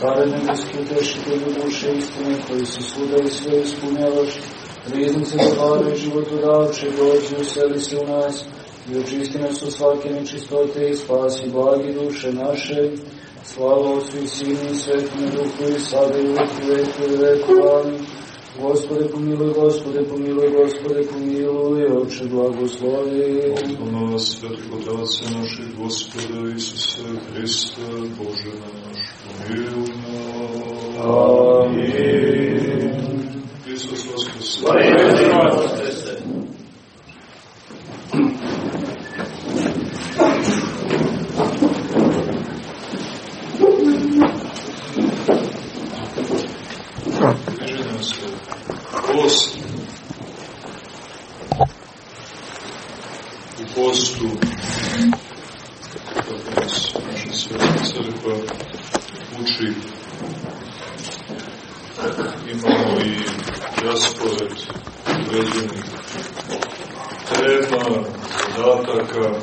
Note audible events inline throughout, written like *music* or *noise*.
Care nebeski utešitelju duše istine, koji si svuda i sve ispunjavaš, riznice dobara i životodavče, dođi useli se u nas i očisti nas od svake nečistote i spasi blagi duše naše, Slava Otcu i Sinu i Svetome Duhu i sada i uvijek i veku i veku. Gospode pomiluj, Gospode pomiluj, Gospode pomiluj, Oče blagoslovi. Potpuno vas svetlo dace našeg Gospoda Isusa Hrista, Bože naš, pomiluj nas. Amin. Isus vas Križena se post. U postu kako nas naša sveta crkva uči imamo i raspored određenih tema, zadataka,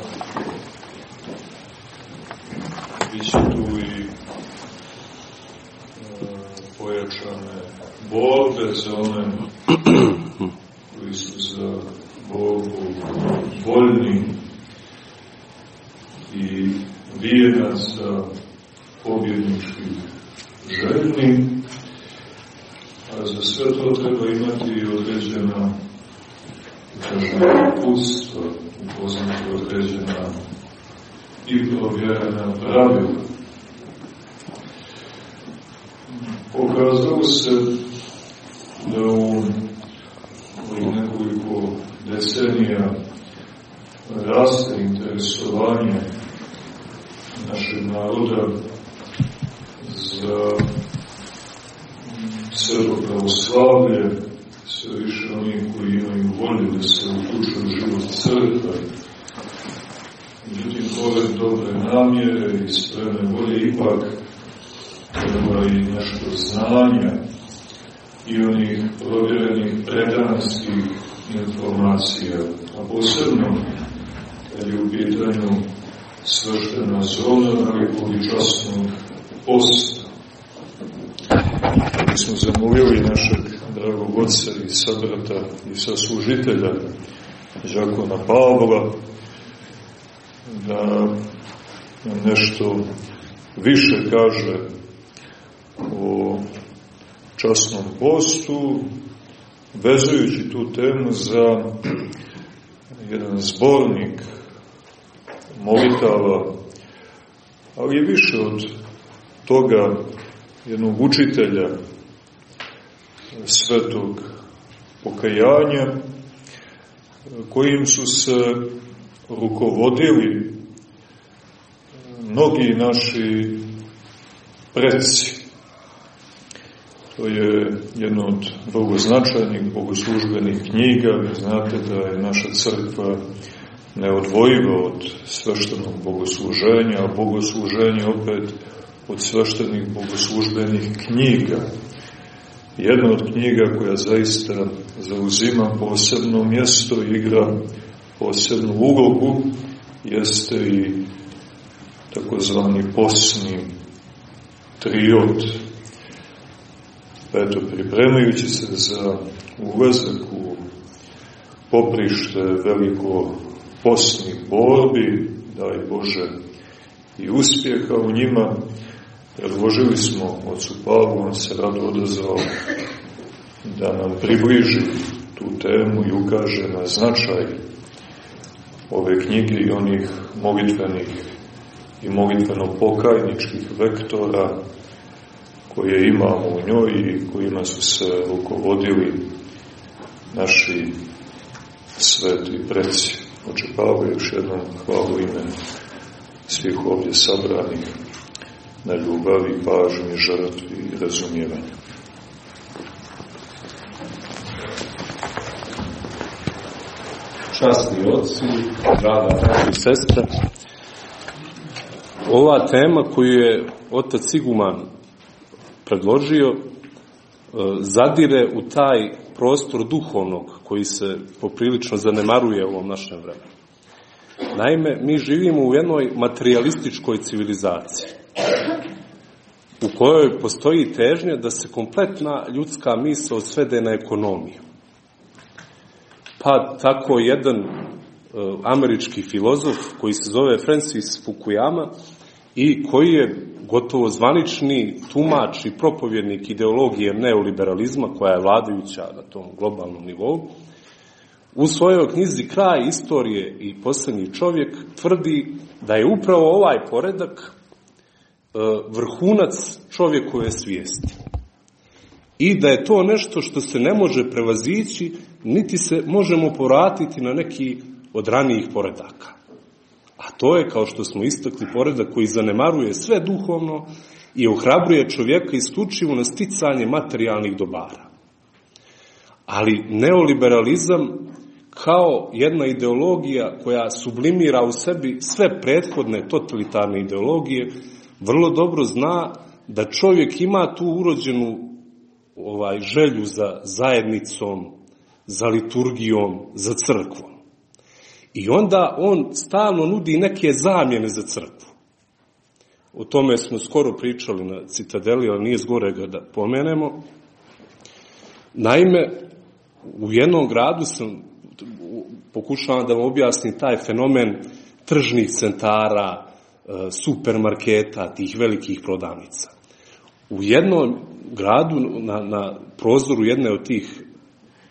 biće tu i e, pojačane borbe za one koji su za borbu voljni i vijena za pobjednički željni, a za sve to treba imati i određena kažem, upustva, upoznati određena i provjerena pravila. Pokazalo se da u ovih nekoliko decenija raste interesovanje našeg naroda za sveto pravoslavlje, sve više oni koji imaju volju da se uključuju život crkve. Međutim, pored dobre namjere i spremne volje, ipak treba i nešto znanja i onih provjerenih predanskih informacija, a posebno kad je u pitanju svrštena zona velikog i časnog posta. Mi smo zamolili našeg dragog oca i sabrata i saslužitelja Žakona Pavla da nešto više kaže o časnom postu, vezujući tu temu za jedan zbornik molitava, ali je više od toga jednog učitelja svetog pokajanja, kojim su se rukovodili mnogi naši preci. To je jedno od vrlo značajnih bogoslužbenih knjiga. Vi znate da je naša crkva neodvojiva od sveštenog bogosluženja, a bogosluženje opet od sveštenih bogoslužbenih knjiga. Jedna od knjiga koja zaista zauzima posebno mjesto i igra posebnu ulogu jeste i takozvani posni triod. Eto, pripremajući se za ulazak u poprište veliko posnih borbi, daj Bože, i uspjeha u njima, predložili smo ocu Pavlu, on se rado odazvao da nam približi tu temu i ukaže na značaj ove knjige i onih molitvenih i molitveno-pokajničkih vektora koje imamo u njoj i kojima su se rukovodili naši sveti preci. Oče Pavle, još jednom hvalu ime svih ovdje sabranih na ljubavi, pažnji, žrtvi i razumijevanju. Časni oci, draga i sestre, ova tema koju je otac Siguman predložio e, zadire u taj prostor duhovnog koji se poprilično zanemaruje u ovom našem vremenu. Naime, mi živimo u jednoj materialističkoj civilizaciji. u kojoj postoji težnja da se kompletna ljudska misla svede na ekonomiju. Pa tako jedan e, američki filozof koji se zove Francis Fukuyama i koji je gotovo zvanični tumač i propovjednik ideologije neoliberalizma koja je vladajuća na tom globalnom nivou, u svojoj knjizi Kraj istorije i posljednji čovjek tvrdi da je upravo ovaj poredak e, vrhunac čovjekove svijesti. I da je to nešto što se ne može prevazići, niti se možemo povratiti na neki od ranijih poredaka. A to je, kao što smo istakli, poredak koji zanemaruje sve duhovno i ohrabruje čovjeka isključivo na sticanje materijalnih dobara. Ali neoliberalizam kao jedna ideologija koja sublimira u sebi sve prethodne totalitarne ideologije, vrlo dobro zna da čovjek ima tu urođenu ovaj želju za zajednicom, za liturgijom, za crkvom. I onda on stalno nudi neke zamjene za crkvu. O tome smo skoro pričali na Citadeli, ali nije zgore da pomenemo. Naime, u jednom gradu sam, pokušavam da vam objasnim taj fenomen tržnih centara, e, supermarketa, tih velikih prodavnica. U jednom gradu, na, na prozoru jedne od tih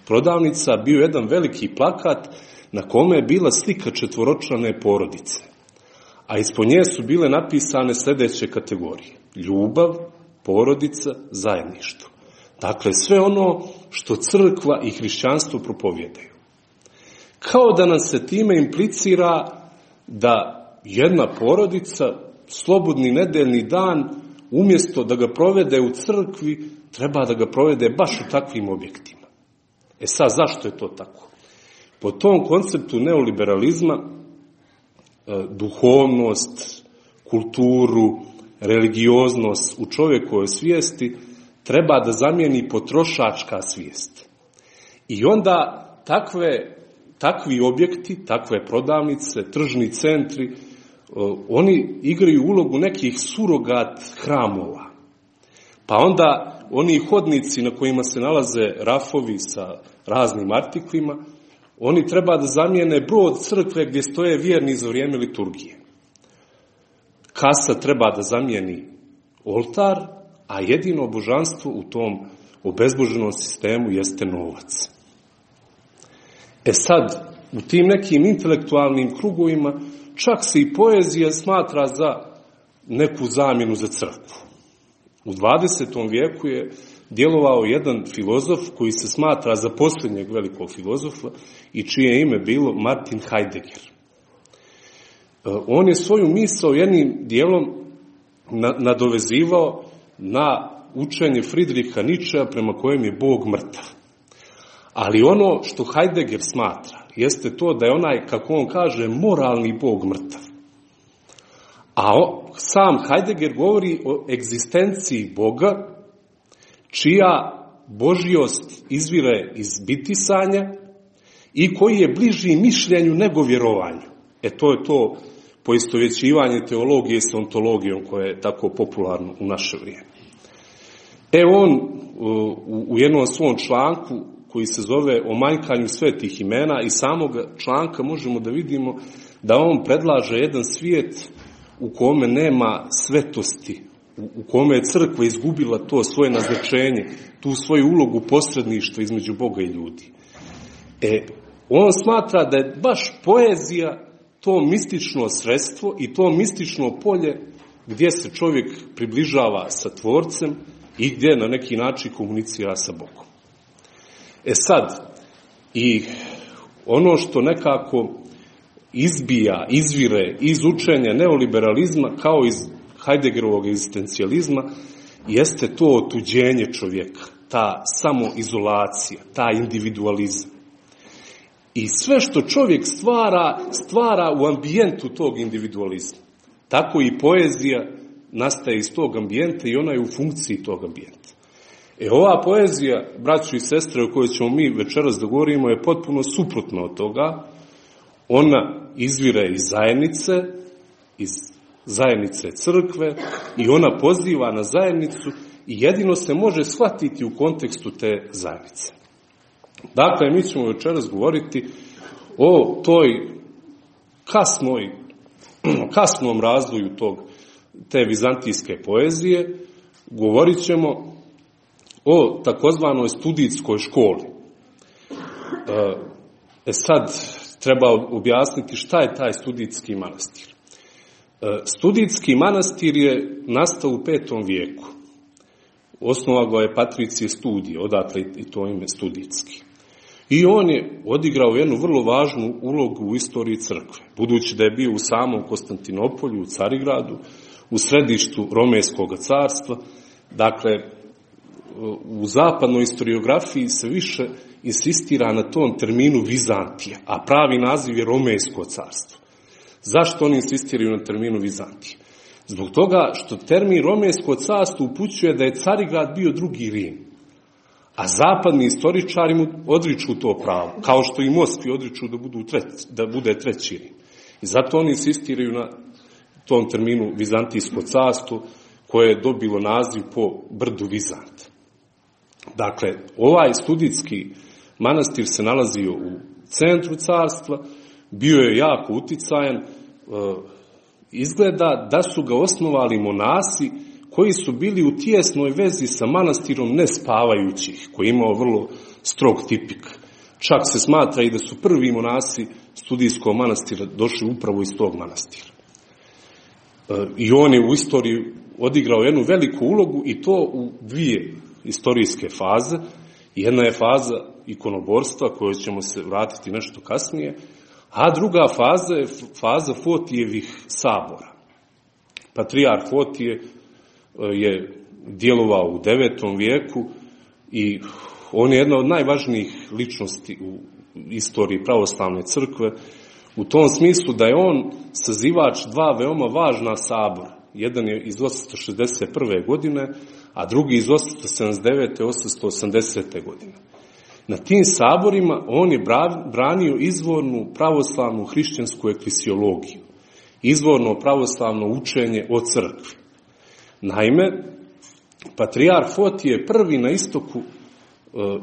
prodavnica, bio jedan veliki plakat na kome je bila slika četvoročlane porodice. A ispod nje su bile napisane sljedeće kategorije. Ljubav, porodica, zajedništvo. Dakle, sve ono što crkva i hrišćanstvo propovjedaju. Kao da nam se time implicira da jedna porodica, slobodni nedeljni dan, umjesto da ga provede u crkvi, treba da ga provede baš u takvim objektima. E sad, zašto je to tako? Po tom konceptu neoliberalizma e, duhovnost, kulturu, religioznost u čovjekovoj svijesti treba da zamijeni potrošačka svijest. I onda takve, takvi objekti, takve prodavnice, tržni centri, e, oni igraju ulogu nekih surogat hramova. Pa onda oni hodnici na kojima se nalaze rafovi sa raznim artiklima, oni treba da zamijene brod crkve gdje stoje vjerni za vrijeme liturgije. Kasa treba da zamijeni oltar, a jedino božanstvo u tom obezboženom sistemu jeste novac. E sad, u tim nekim intelektualnim krugovima čak se i poezija smatra za neku zamjenu za crkvu. U 20. vijeku je djelovao jedan filozof koji se smatra za posljednjeg velikog filozofa i čije ime bilo Martin Heidegger. E, on je svoju misao jednim dijelom nadovezivao na učenje Friedricha Nietzschea prema kojem je Bog mrtav. Ali ono što Heidegger smatra jeste to da je onaj, kako on kaže, moralni Bog mrtav. A sam Heidegger govori o egzistenciji Boga čija božjost izvire iz bitisanja i koji je bliži mišljenju nego vjerovanju. E to je to poistovjećivanje teologije s ontologijom koje je tako popularno u naše vrijeme. E on u jednom svom članku koji se zove o manjkanju svetih imena i samog članka možemo da vidimo da on predlaže jedan svijet u kome nema svetosti, u kome je crkva izgubila to svoje naznačenje, tu svoju ulogu posredništva između Boga i ljudi. E, on smatra da je baš poezija to mistično sredstvo i to mistično polje gdje se čovjek približava sa tvorcem i gdje na neki način komunicira sa Bogom. E sad, i ono što nekako izbija, izvire iz učenja neoliberalizma kao iz Heideggerovog egzistencijalizma jeste to otuđenje čovjeka, ta samoizolacija, ta individualizam. I sve što čovjek stvara, stvara u ambijentu tog individualizma. Tako i poezija nastaje iz tog ambijenta i ona je u funkciji tog ambijenta. E ova poezija, braću i sestre o kojoj ćemo mi večeras da govorimo, je potpuno suprotna od toga. Ona izvire iz zajednice, iz zajednice crkve i ona poziva na zajednicu i jedino se može shvatiti u kontekstu te zajednice. Dakle, mi ćemo večeras govoriti o toj kasnoj, *clears throat* kasnom razvoju tog, te vizantijske poezije, govorit ćemo o takozvanoj studijskoj školi. E, e sad, treba objasniti šta je taj studijski manastir. E, studijski manastir je nastao u petom vijeku. Osnova ga je Patricije studije, odatle i to ime studijski. I on je odigrao jednu vrlo važnu ulogu u istoriji crkve, budući da je bio u samom Konstantinopolju, u Carigradu, u središtu Romejskog carstva, dakle, u zapadnoj historiografiji se više insistira na tom terminu Vizantija, a pravi naziv je Romejsko carstvo. Zašto oni insistiraju na terminu Vizantija? Zbog toga što termin Romejsko carstvo upućuje da je Carigrad bio drugi Rim. A zapadni istoričari mu odriču to pravo, kao što i Moskvi odriču da, budu da bude treći Rim. I zato oni insistiraju na tom terminu Vizantijsko carstvo, koje je dobilo naziv po brdu Vizant. Dakle, ovaj studijski manastir se nalazio u centru carstva, bio je jako uticajan, e, izgleda da su ga osnovali monasi koji su bili u tijesnoj vezi sa manastirom nespavajućih, koji je imao vrlo strog tipik. Čak se smatra i da su prvi monasi studijskog manastira došli upravo iz tog manastira. E, I on je u istoriji odigrao jednu veliku ulogu i to u dvije istorijske faze. Jedna je faza ikonoborstva kojoj ćemo se vratiti nešto kasnije, a druga faza je faza Fotijevih sabora. Patrijar Fotije E, je djelovao u devetom vijeku i on je jedna od najvažnijih ličnosti u istoriji pravoslavne crkve, u tom smislu da je on sazivač dva veoma važna sabora. Jedan je iz 861. godine, a drugi iz 879. 880. godine. Na tim saborima on je branio izvornu pravoslavnu hrišćansku ekvisiologiju, izvorno pravoslavno učenje o crkvi. Naime, patrijar Foti je prvi na istoku e,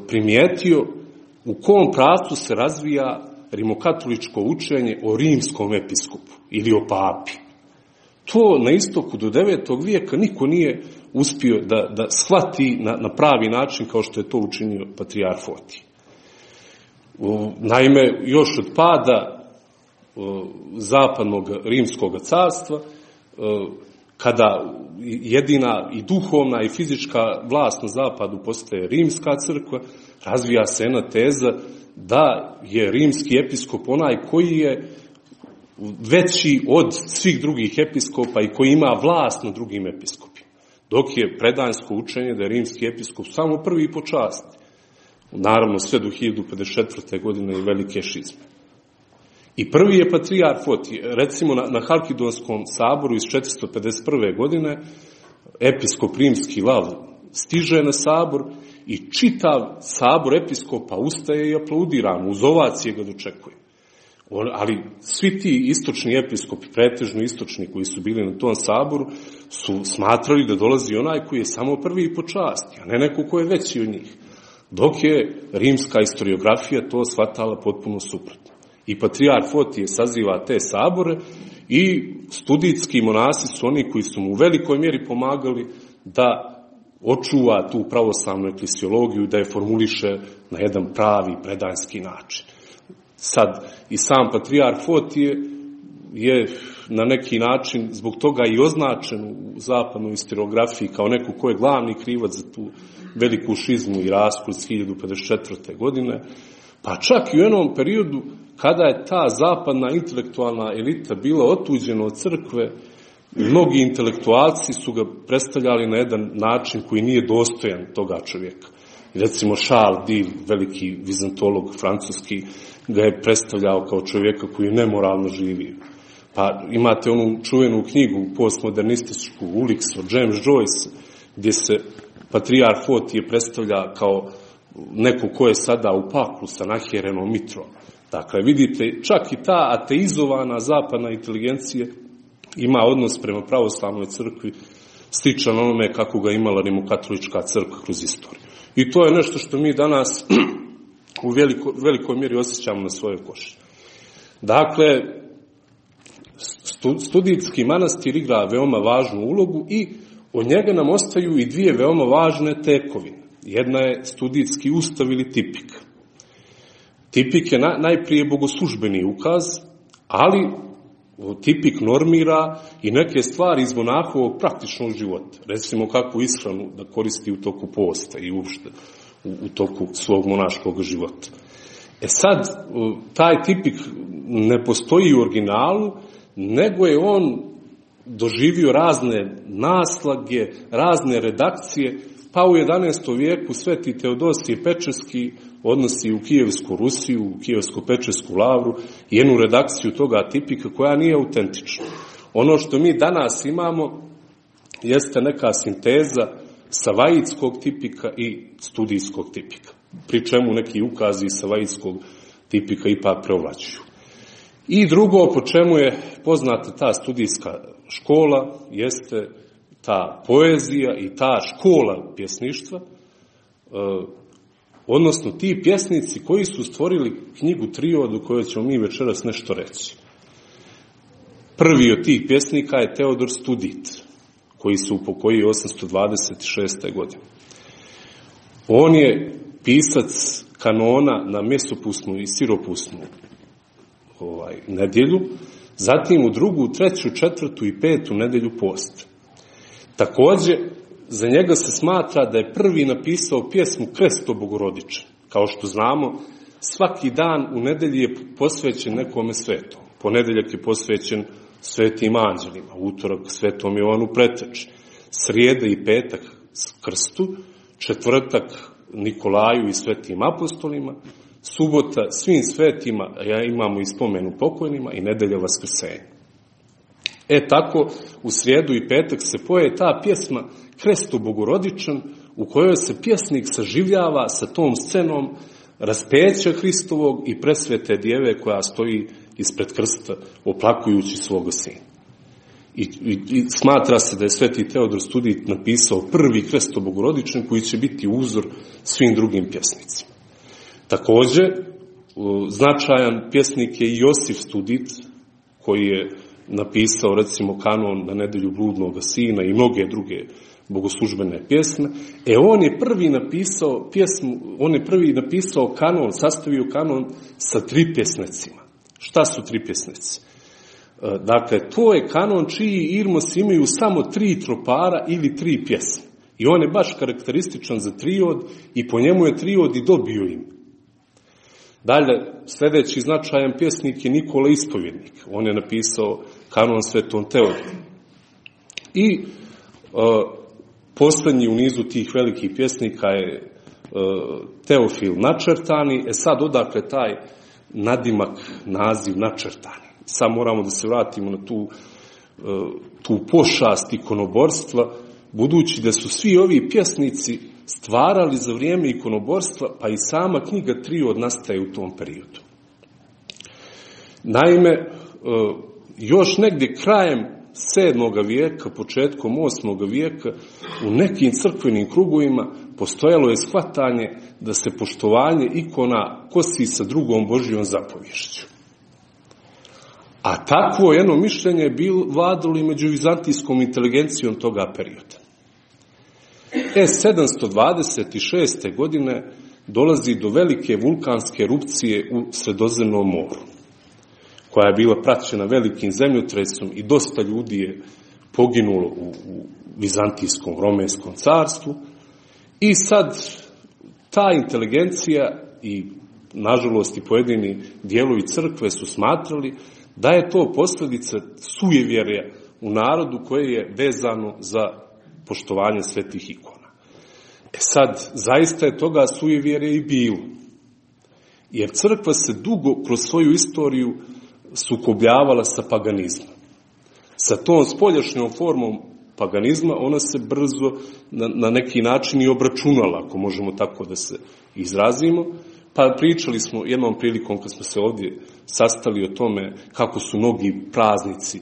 primijetio u kom pravcu se razvija rimokatoličko učenje o rimskom episkopu ili o papi. To na istoku do 9. vijeka niko nije uspio da, da shvati na, na pravi način kao što je to učinio patrijar Foti. Naime, još od pada zapadnog rimskog carstva kada jedina i duhovna i fizička vlast na zapadu postaje rimska crkva, razvija se jedna teza da je rimski episkop onaj koji je veći od svih drugih episkopa i koji ima vlast na drugim episkopima. Dok je predanjsko učenje da je rimski episkop samo prvi po časti. Naravno sve do 1054. godine i velike šizme. I prvi je patrijar Foti, recimo na, na Halkidonskom saboru iz 451. godine, episkop rimski lav stiže na sabor i čitav sabor episkopa ustaje i aplaudira mu, uz ovacije ga dočekuje. Ali svi ti istočni episkopi, pretežno istočni koji su bili na tom saboru, su smatrali da dolazi onaj koji je samo prvi po časti, a ne neko ko je veći od njih. Dok je rimska historiografija to shvatala potpuno suprotno i patrijar Fotije saziva te sabore i studijski monasi su oni koji su mu u velikoj mjeri pomagali da očuva tu pravoslavnu eklisiologiju, da je formuliše na jedan pravi predanski način. Sad, i sam patrijar Fotije je na neki način zbog toga i označen u zapadnoj historiografiji kao neko ko je glavni krivac za tu veliku šizmu i raskol iz 1054. godine, pa čak i u jednom periodu kada je ta zapadna intelektualna elita bila otuđena od crkve, mnogi intelektualci su ga predstavljali na jedan način koji nije dostojan toga čovjeka. Recimo Charles Dill, veliki vizantolog francuski, ga je predstavljao kao čovjeka koji nemoralno živio. Pa imate onu čuvenu knjigu postmodernističku Ulix od James Joyce, gdje se patrijar Fotije predstavlja kao neko ko je sada u paklu sa nahjerenom mitrom. Dakle, vidite, čak i ta ateizovana zapadna inteligencija ima odnos prema pravoslavnoj crkvi sličan onome kako ga imala rimokatolička crkva kroz istoriju. I to je nešto što mi danas *clears throat* u veliko, velikoj mjeri osjećamo na svojoj koši. Dakle, studijski manastir igra veoma važnu ulogu i od njega nam ostaju i dvije veoma važne tekovine. Jedna je studijski ustav ili tipik. Tipik je na, najprije bogoslužbeni ukaz, ali tipik normira i neke stvari iz monahovog praktičnog života. Recimo kakvu ishranu da koristi u toku posta i uopšte u, toku svog monaškog života. E sad, taj tipik ne postoji u originalu, nego je on doživio razne naslage, razne redakcije, pa u 11. vijeku Sveti Teodosije Pečeski odnosi u Kijevsku Rusiju, u Kijevsko-Pečesku lavru, jednu redakciju toga tipika koja nije autentična. Ono što mi danas imamo jeste neka sinteza savajitskog tipika i studijskog tipika. Pri čemu neki ukazi savajitskog tipika ipak preovlačuju. I drugo, po čemu je poznata ta studijska škola, jeste ta poezija i ta škola pjesništva, e, odnosno ti pjesnici koji su stvorili knjigu Triodu kojoj ćemo mi večeras nešto reći. Prvi od tih pjesnika je Teodor Studit, koji se upokojio 826. godine. On je pisac kanona na mesopusnu i siropusnu ovaj, nedjelju, zatim u drugu, treću, četvrtu i petu nedelju post. Takođe, za njega se smatra da je prvi napisao pjesmu Kresto Bogorodiče. Kao što znamo, svaki dan u nedelji je posvećen nekome svetom. Ponedeljak je posvećen svetim anđelima, utorak svetom Jovanu preteč, srijeda i petak krstu, četvrtak Nikolaju i svetim apostolima, subota svim svetima, ja imamo i spomenu pokojnima i nedelja vaskrsenja. E tako, u srijedu i petak se poje ta pjesma Kresto Bogorodičan, u kojoj se pjesnik saživljava sa tom scenom raspeća Hristovog i presvete djeve koja stoji ispred krsta oplakujući svoga sina. I, i, I smatra se da je sveti Teodor Studit napisao prvi kresto bogorodičan koji će biti uzor svim drugim pjesnicima. Takođe, značajan pjesnik je Josif Studit, koji je napisao recimo kanon na nedelju bludnog sina i mnoge druge bogoslužbene pjesme. E on je prvi napisao pjesmu, on je prvi napisao kanon, sastavio kanon sa tri pjesnecima. Šta su tri pjesnici? E, dakle, to je kanon čiji irmos imaju samo tri tropara ili tri pjesme. I on je baš karakterističan za triod i po njemu je triod i dobio ime. Dalje, sledeći značajan pjesnik je Nikola Ispovjednik. On je napisao kanon Svetom Teodoru. I e, poslednji u nizu tih velikih pjesnika je e, Teofil Načrtani. E sad, odakle taj nadimak, naziv Načrtani? Sad moramo da se vratimo na tu, e, tu pošast ikonoborstva, budući da su svi ovi pjesnici stvarali za vrijeme ikonoborstva, pa i sama knjiga Triod nastaje u tom periodu. Naime, e, još negdje krajem 7. vijeka, početkom 8. vijeka, u nekim crkvenim krugovima postojalo je shvatanje da se poštovanje ikona kosi sa drugom Božijom zapovješću. A takvo jedno mišljenje je bil vladalo i među vizantijskom inteligencijom toga perioda. E, 726. godine dolazi do velike vulkanske erupcije u Sredozemnom moru, koja je bila praćena velikim zemljotresom i dosta ljudi je poginulo u, u Vizantijskom romenskom carstvu. I sad ta inteligencija i nažalost i pojedini dijelovi crkve su smatrali da je to posljedica sujevjerja u narodu koje je vezano za poštovanje svetih ikona. E sad, zaista je toga sujevjerja i bilo. Jer crkva se dugo kroz svoju istoriju sukobljavala sa paganizmom. Sa tom spoljašnjom formom paganizma ona se brzo na, na neki način i obračunala, ako možemo tako da se izrazimo, Pa pričali smo jednom prilikom kad smo se ovdje sastali o tome kako su mnogi praznici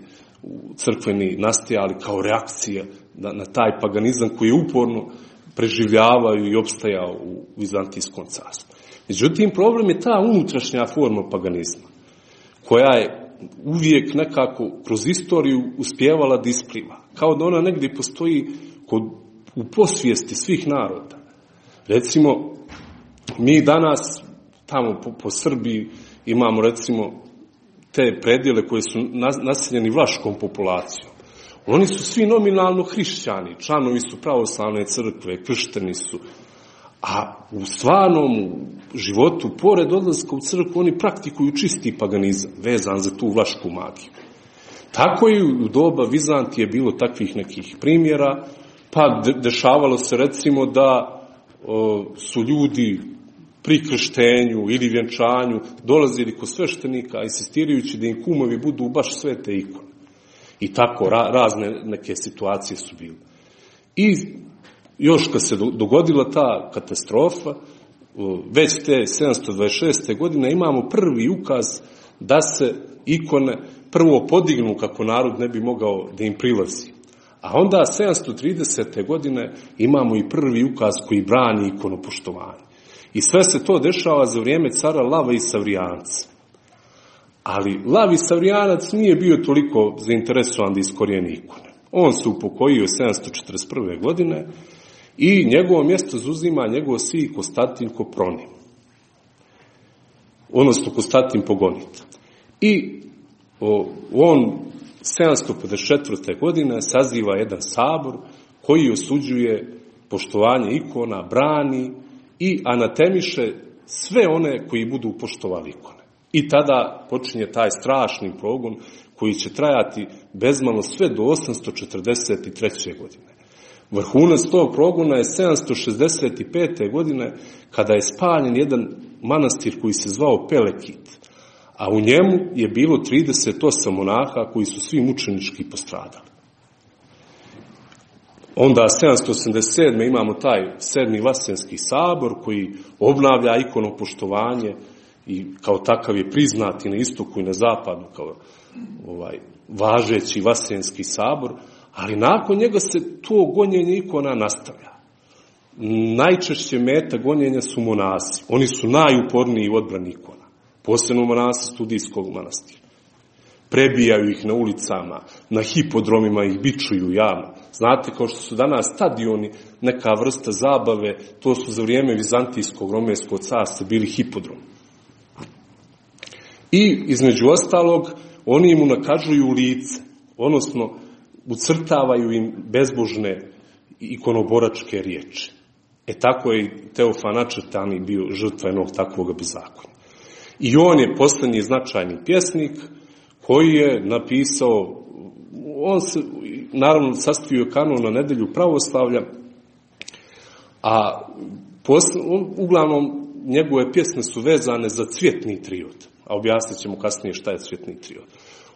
crkveni nastajali kao reakcija na, na taj paganizam koji je uporno preživljavaju i opstajao u Vizantijskom carstvu. Međutim, problem je ta unutrašnja forma paganizma, koja je uvijek nekako kroz istoriju uspjevala da. Kao da ona negdje postoji kod, u posvijesti svih naroda. Recimo, mi danas tamo po, po Srbiji imamo recimo te predjele koje su naseljeni vlaškom populacijom. Oni su svi nominalno hrišćani, članovi su pravoslavne crkve, kršteni su, a u stvarnom životu, pored odlaska u crkvu, oni praktikuju čisti paganizam, vezan za tu vlašku magiju. Tako i u doba Vizantije bilo takvih nekih primjera, pa dešavalo se recimo da o, su ljudi pri krštenju ili vjenčanju dolazili kod sveštenika insistirajući da im kumovi budu baš svete ikone. I tako ra, razne neke situacije su bile. I još kad se dogodila ta katastrofa, već te 726. godine imamo prvi ukaz da se ikone prvo podignu kako narod ne bi mogao da im prilazi. A onda 730. godine imamo i prvi ukaz koji brani ikonopoštovanje. I sve se to dešava za vrijeme cara Lava i Savrijanca. Ali Lav i Savrijanac nije bio toliko zainteresovan da iskorijeni ikone. On se upokojio 741. godine i njegovo mjesto zuzima njegov si Konstantin Koproni. Odnosno Konstantin Pogonit. I o, on 754. godine saziva jedan sabor koji osuđuje poštovanje ikona, brani i anatemiše sve one koji budu poštovali ikone. I tada počinje taj strašni progon koji će trajati bezmalo sve do 843. godine. Vrhunac tog progona je 765. godine kada je spaljen jedan manastir koji se zvao Pelekit, a u njemu je bilo 38 monaha koji su svi mučenički postradali. Onda 787. imamo taj sedmi vasenski sabor koji obnavlja ikono poštovanje i kao takav je priznati na istoku i na zapadu kao ovaj važeći vasenski sabor, ali nakon njega se to gonjenje ikona nastavlja. Najčešće meta gonjenja su monasi. Oni su najuporniji u odbrani ikona. Posebno monasi studijskog manastira. Prebijaju ih na ulicama, na hipodromima ih bičuju javno. Znate, kao što su danas stadioni, neka vrsta zabave, to su za vrijeme Vizantijskog romenskog carstva bili hipodromi. I, između ostalog, oni im unakažuju lice, odnosno ucrtavaju im bezbožne ikonoboračke riječi. E tako je i Teofan Načrtani bio žrtva jednog takvog bezakonja. I on je poslednji značajni pjesnik koji je napisao, on se naravno sastavio kanon na nedelju pravoslavlja, a posle, on, uglavnom njegove pjesme su vezane za cvjetni triod, a objasnit ćemo kasnije šta je cvjetni triod.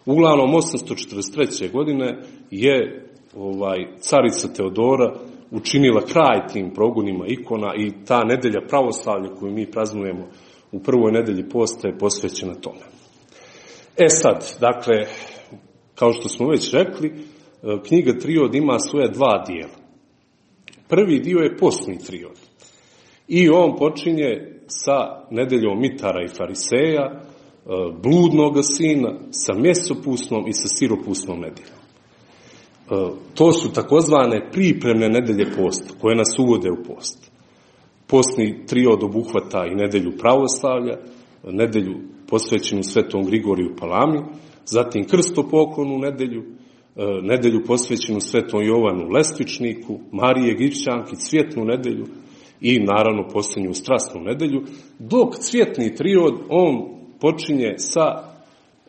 Uglavnom 843. godine je ovaj carica Teodora učinila kraj tim progonima ikona i ta nedelja pravoslavlja koju mi praznujemo u prvoj nedelji posta je posvećena tome. E sad, dakle, kao što smo već rekli, knjiga Triod ima svoje dva dijela. Prvi dio je postni triod. I on počinje sa nedeljom Mitara i Fariseja, bludnog sina, sa mesopusnom i sa siropusnom nedeljom. To su takozvane pripremne nedelje posta, koje nas uvode u post. Postni triod obuhvata i nedelju pravoslavlja, nedelju posvećenu svetom Grigoriju Palami, zatim krstopoklonu nedelju, nedelju posvećenu svetom Jovanu Lestvičniku, Marije Gipćanki, cvjetnu nedelju i naravno posljednju strasnu nedelju, dok cvjetni triod, on počinje sa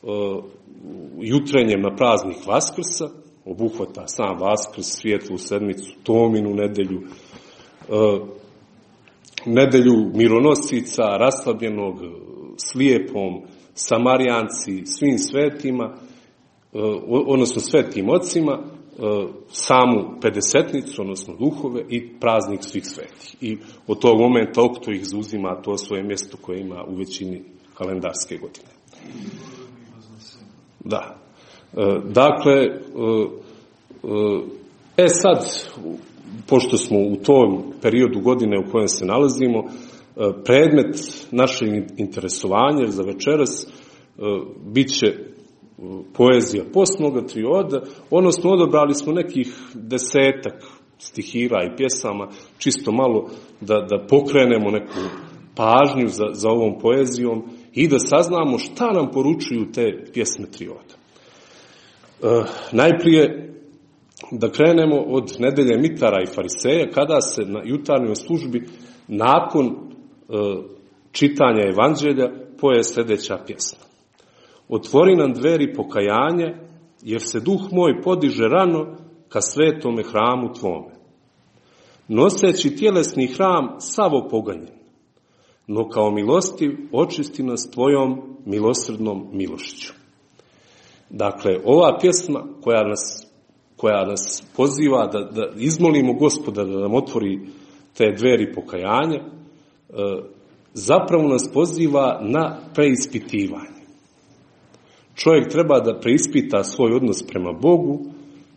uh, jutrenjem na praznih Vaskrsa, obuhvata sam Vaskrs, svijetlu sedmicu, Tominu nedelju, uh, nedelju mironosica, raslabljenog slijepom, samarijanci, svim svetima, odnosno svetim ocima, samu pedesetnicu, odnosno duhove i praznik svih svetih. I od tog momenta okto ih zauzima to svoje mjesto koje ima u većini kalendarske godine. Da. Dakle, e sad, pošto smo u tom periodu godine u kojem se nalazimo, predmet našeg interesovanja za večeras bit će poezija postnoga trioda, odnosno odobrali smo nekih desetak stihira i pjesama, čisto malo da, da pokrenemo neku pažnju za, za ovom poezijom i da saznamo šta nam poručuju te pjesme trioda. E, najprije da krenemo od nedelje Mitara i Fariseja, kada se na jutarnjoj službi nakon e, čitanja evanđelja poje sljedeća pjesma. Otvori nam dveri pokajanje, jer se duh moj podiže rano ka svetome hramu tvome. Noseći tjelesni hram savo poganjen, no kao milostiv očisti nas tvojom milosrdnom milošću. Dakle, ova pjesma koja nas, koja nas poziva da, da izmolimo gospoda da nam otvori te dveri pokajanja, e, zapravo nas poziva na preispitivanje. Čovjek treba da preispita svoj odnos prema Bogu,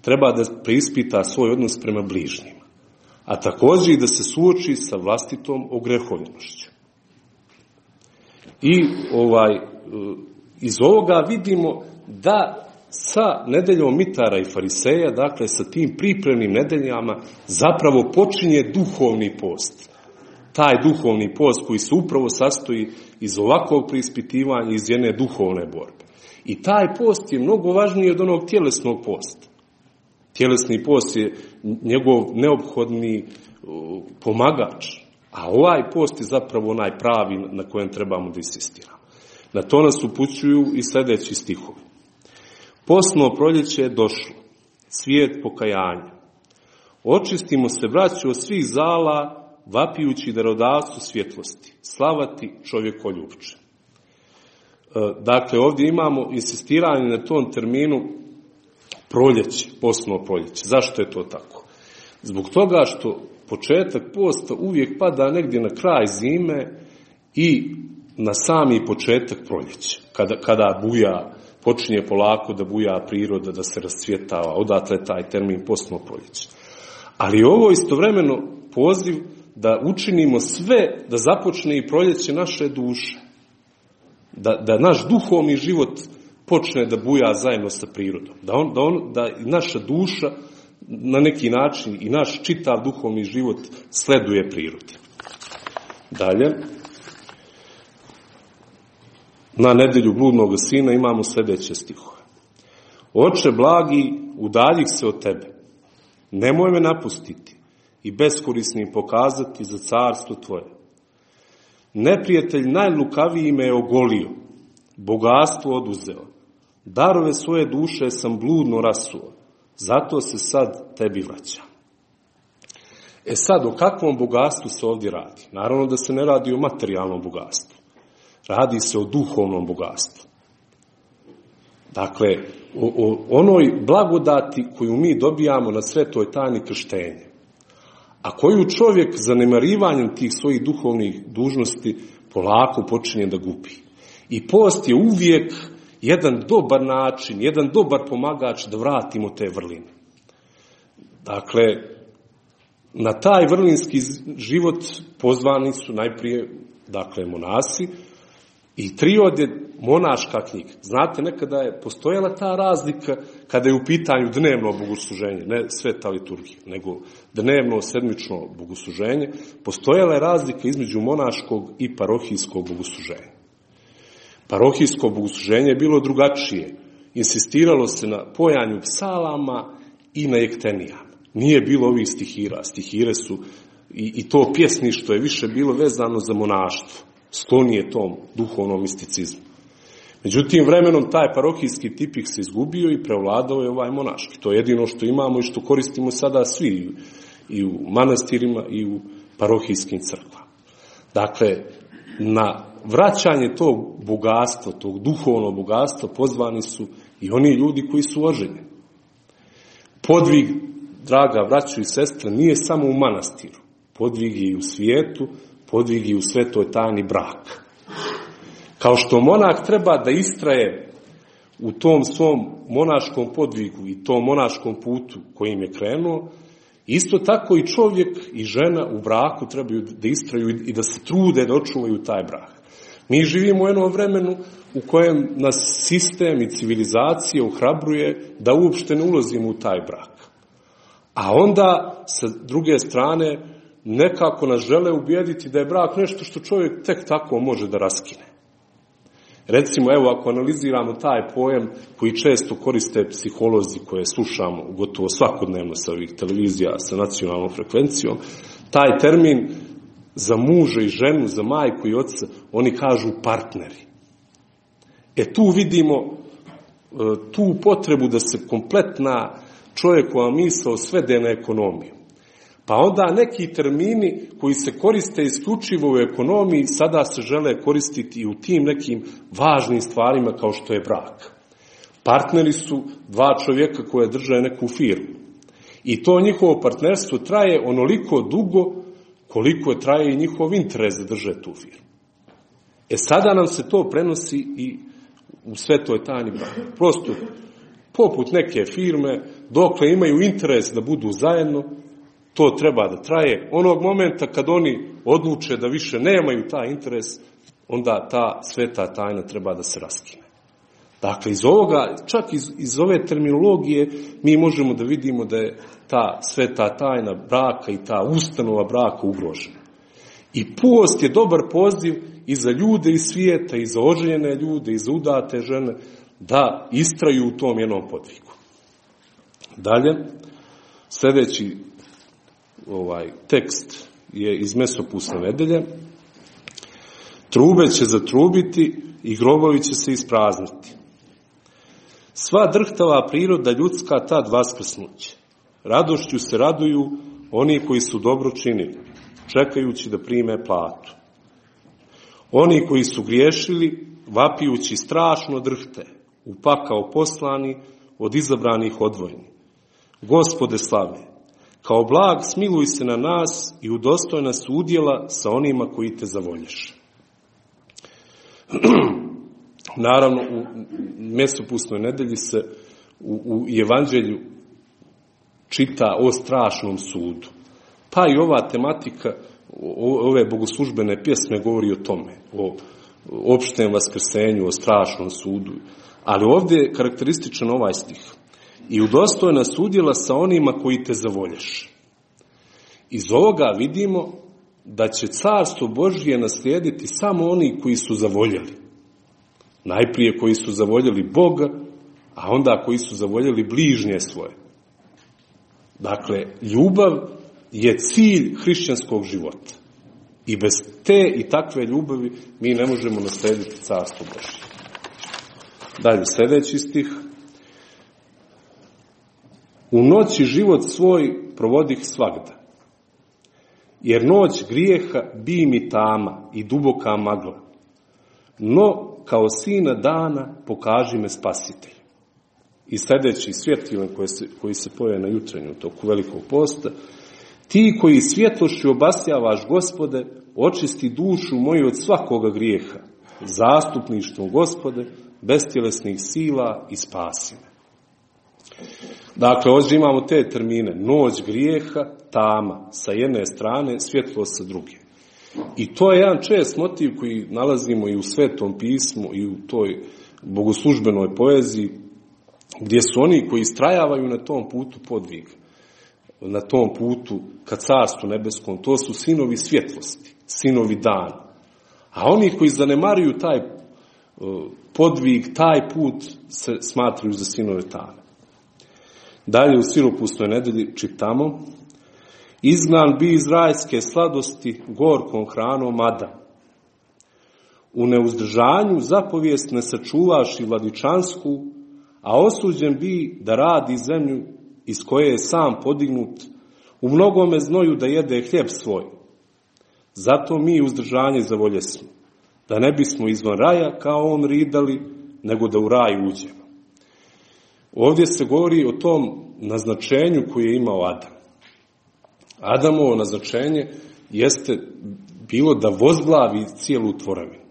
treba da preispita svoj odnos prema bližnjima, a također i da se suoči sa vlastitom ogrehovljenošću. I ovaj, e, iz ovoga vidimo da sa nedeljom Mitara i Fariseja, dakle sa tim pripremnim nedeljama, zapravo počinje duhovni post. Taj duhovni post koji se upravo sastoji iz ovakvog prispitivanja, iz jedne duhovne borbe. I taj post je mnogo važniji od onog tjelesnog posta. Tjelesni post je njegov neophodni pomagač, a ovaj post je zapravo onaj pravi na kojem trebamo da insistiramo. Na to nas upućuju i sljedeći stihovi. Posno proljeće je došlo, svijet pokajanja. Očistimo se, braću, od svih zala, vapijući darodavcu svjetlosti, slavati čovjekoljubče. E, dakle, ovdje imamo insistiranje na tom terminu proljeće, posno proljeće. Zašto je to tako? Zbog toga što početak posta uvijek pada negdje na kraj zime i na sami početak proljeća, kada, kada buja, počinje polako da buja priroda, da se rascvjetava, odatle taj termin postno proljeće. Ali ovo istovremeno poziv da učinimo sve da započne i proljeće naše duše. Da, da naš duhovni život počne da buja zajedno sa prirodom. Da, on, da, on, da naša duša na neki način i naš čitav duhovni život sleduje prirodi. Dalje, na nedelju bludnog sina imamo sljedeće stihove. Oče blagi, udaljih se od tebe. Nemoj me napustiti i beskorisnim pokazati za carstvo tvoje. Neprijatelj najlukaviji me je ogolio, bogatstvo oduzeo, darove svoje duše sam bludno rasuo, zato se sad tebi vraća. E sad, o kakvom bogatstvu se ovdje radi? Naravno da se ne radi o materijalnom bogatstvu. Radi se o duhovnom bogatstvu. Dakle, o, o onoj blagodati koju mi dobijamo na svetoj tajni krštenje, a koju čovjek zanemarivanjem tih svojih duhovnih dužnosti polako počinje da gubi. I post je uvijek jedan dobar način, jedan dobar pomagač da vratimo te vrline. Dakle, na taj vrlinski život pozvani su najprije, dakle, monasi i triod je monaška knjiga. Znate, nekada je postojala ta razlika kada je u pitanju dnevno bogosluženje, ne sveta liturgija, nego dnevno sedmično bogosluženje, postojala je razlika između monaškog i parohijskog bogosluženja. Parohijsko bogosluženje je bilo drugačije. Insistiralo se na pojanju psalama i na jektenijama. Nije bilo ovih stihira. Stihire su i, i to pjesništvo je više bilo vezano za monaštvo. Sklonije tom duhovnom misticizmu. Međutim, vremenom taj parohijski tipik se izgubio i prevladao je ovaj monaški. To je jedino što imamo i što koristimo sada svi i u manastirima i u parohijskim crkvama. Dakle, na vraćanje tog bogatstva, tog duhovnog bogatstva pozvani su i oni ljudi koji su oženjeni. Podvig, draga braćo i sestre, nije samo u manastiru. Podvig je i u svijetu, podvig je u svetoj tajni brak. Kao što monak treba da istraje u tom svom monaškom podvigu i tom monaškom putu kojim je krenuo, isto tako i čovjek i žena u braku trebaju da istraju i da se trude da očuvaju taj brak. Mi živimo u jednom vremenu u kojem nas sistem i civilizacija uhrabruje da uopšte ne ulazimo u taj brak. A onda, sa druge strane, nekako nas žele ubijediti da je brak nešto što čovjek tek tako može da raskine. Recimo, evo, ako analiziramo taj pojam koji često koriste psiholozi koje slušamo gotovo svakodnevno sa ovih televizija sa nacionalnom frekvencijom, taj termin za muža i ženu, za majku i oca, oni kažu partneri. E tu vidimo e, tu potrebu da se kompletna čovjekova misla svede na ekonomiju. Pa onda neki termini koji se koriste isključivo u ekonomiji sada se žele koristiti i u tim nekim važnim stvarima kao što je brak. Partneri su dva čovjeka koje drže neku firmu. I to njihovo partnerstvo traje onoliko dugo koliko traje i njihov interes da drže tu firmu. E sada nam se to prenosi i u svetoj tajni brak. Prosto, poput neke firme, dokle imaju interes da budu zajedno, to treba da traje. Onog momenta kad oni odluče da više nemaju taj interes, onda ta sveta tajna treba da se raskine. Dakle, iz ovoga, čak iz, iz ove terminologije, mi možemo da vidimo da je ta sveta tajna braka i ta ustanova braka ugrožena. I post je dobar poziv i za ljude iz svijeta, i za oženjene ljude, i za udate žene, da istraju u tom jednom podviku. Dalje, sljedeći ovaj tekst je iz mesopusne nedelje. Trube će zatrubiti i grobovi će se isprazniti. Sva drhtava priroda ljudska tad vaskrsnuće. Radošću se raduju oni koji su dobro činili, čekajući da prime platu. Oni koji su griješili, vapijući strašno drhte, upakao poslani od izabranih odvojni. Gospode slave, kao blag smiluj se na nas i udostoj nas udjela sa onima koji te zavolješ. *clears throat* Naravno, u mesopusnoj nedelji se u, u evanđelju čita o strašnom sudu. Pa i ova tematika, ove bogoslužbene pjesme govori o tome, o opštem vaskrsenju, o strašnom sudu. Ali ovdje je karakterističan ovaj stih. I udostojna sudjela sa onima koji te zavolješ. Iz ovoga vidimo da će carstvo Božije naslijediti samo oni koji su zavoljeli. Najprije koji su zavoljeli Boga, a onda koji su zavoljeli bližnje svoje. Dakle, ljubav je cilj hrišćanskog života. I bez te i takve ljubavi mi ne možemo naslediti carstvo Božje. Dalje, sljedeći stih. U noći život svoj provodih svagda. Jer noć grijeha bi mi tama i duboka magla. No, kao sina dana pokaži me spasitelj. I sljedeći svjetilen koji se, koji se poje na jutrenju toku velikog posta, ti koji svjetlošću obasjavaš gospode, očisti dušu moju od svakoga grijeha, zastupništvom gospode, bestjelesnih sila i spasi me. Dakle, ovdje imamo te termine, noć grijeha, tama, sa jedne strane, svjetlo sa druge. I to je jedan čest motiv koji nalazimo i u Svetom pismu i u toj bogoslužbenoj poeziji, gdje su oni koji strajavaju na tom putu podvig, na tom putu ka carstvu nebeskom, to su sinovi svjetlosti, sinovi dan. A oni koji zanemaruju taj e, podvig, taj put se smatraju za sinove tane. Dalje u siropusnoj nedelji čitamo Izgnan bi iz rajske sladosti gorkom hranom Adam. U neuzdržanju zapovijest ne sačuvaš i vladičansku, a osuđen bi da radi zemlju iz koje je sam podignut, u mnogome znoju da jede hljeb svoj. Zato mi uzdržanje zavoljesmo, da ne bismo izvan raja kao on ridali, nego da u raj uđemo. Ovdje se govori o tom naznačenju koje je imao Adam. Adamovo naznačenje jeste bilo da vozglavi cijelu tvoravinu.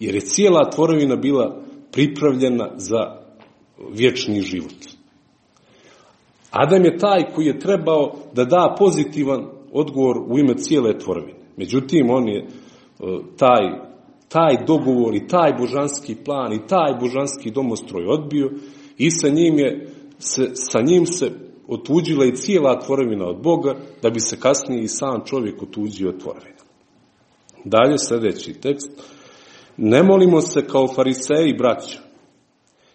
Jer je cijela tvoravina bila pripravljena za vječni život. Adam je taj koji je trebao da da pozitivan odgovor u ime cijele tvorevine. Međutim, on je e, taj, taj dogovor i taj božanski plan i taj božanski domostroj odbio i sa njim, je, se, sa njim se otuđila i cijela tvorevina od Boga, da bi se kasnije i sam čovjek otuđio od tvorevina. Dalje sljedeći tekst. Ne molimo se kao fariseji braća,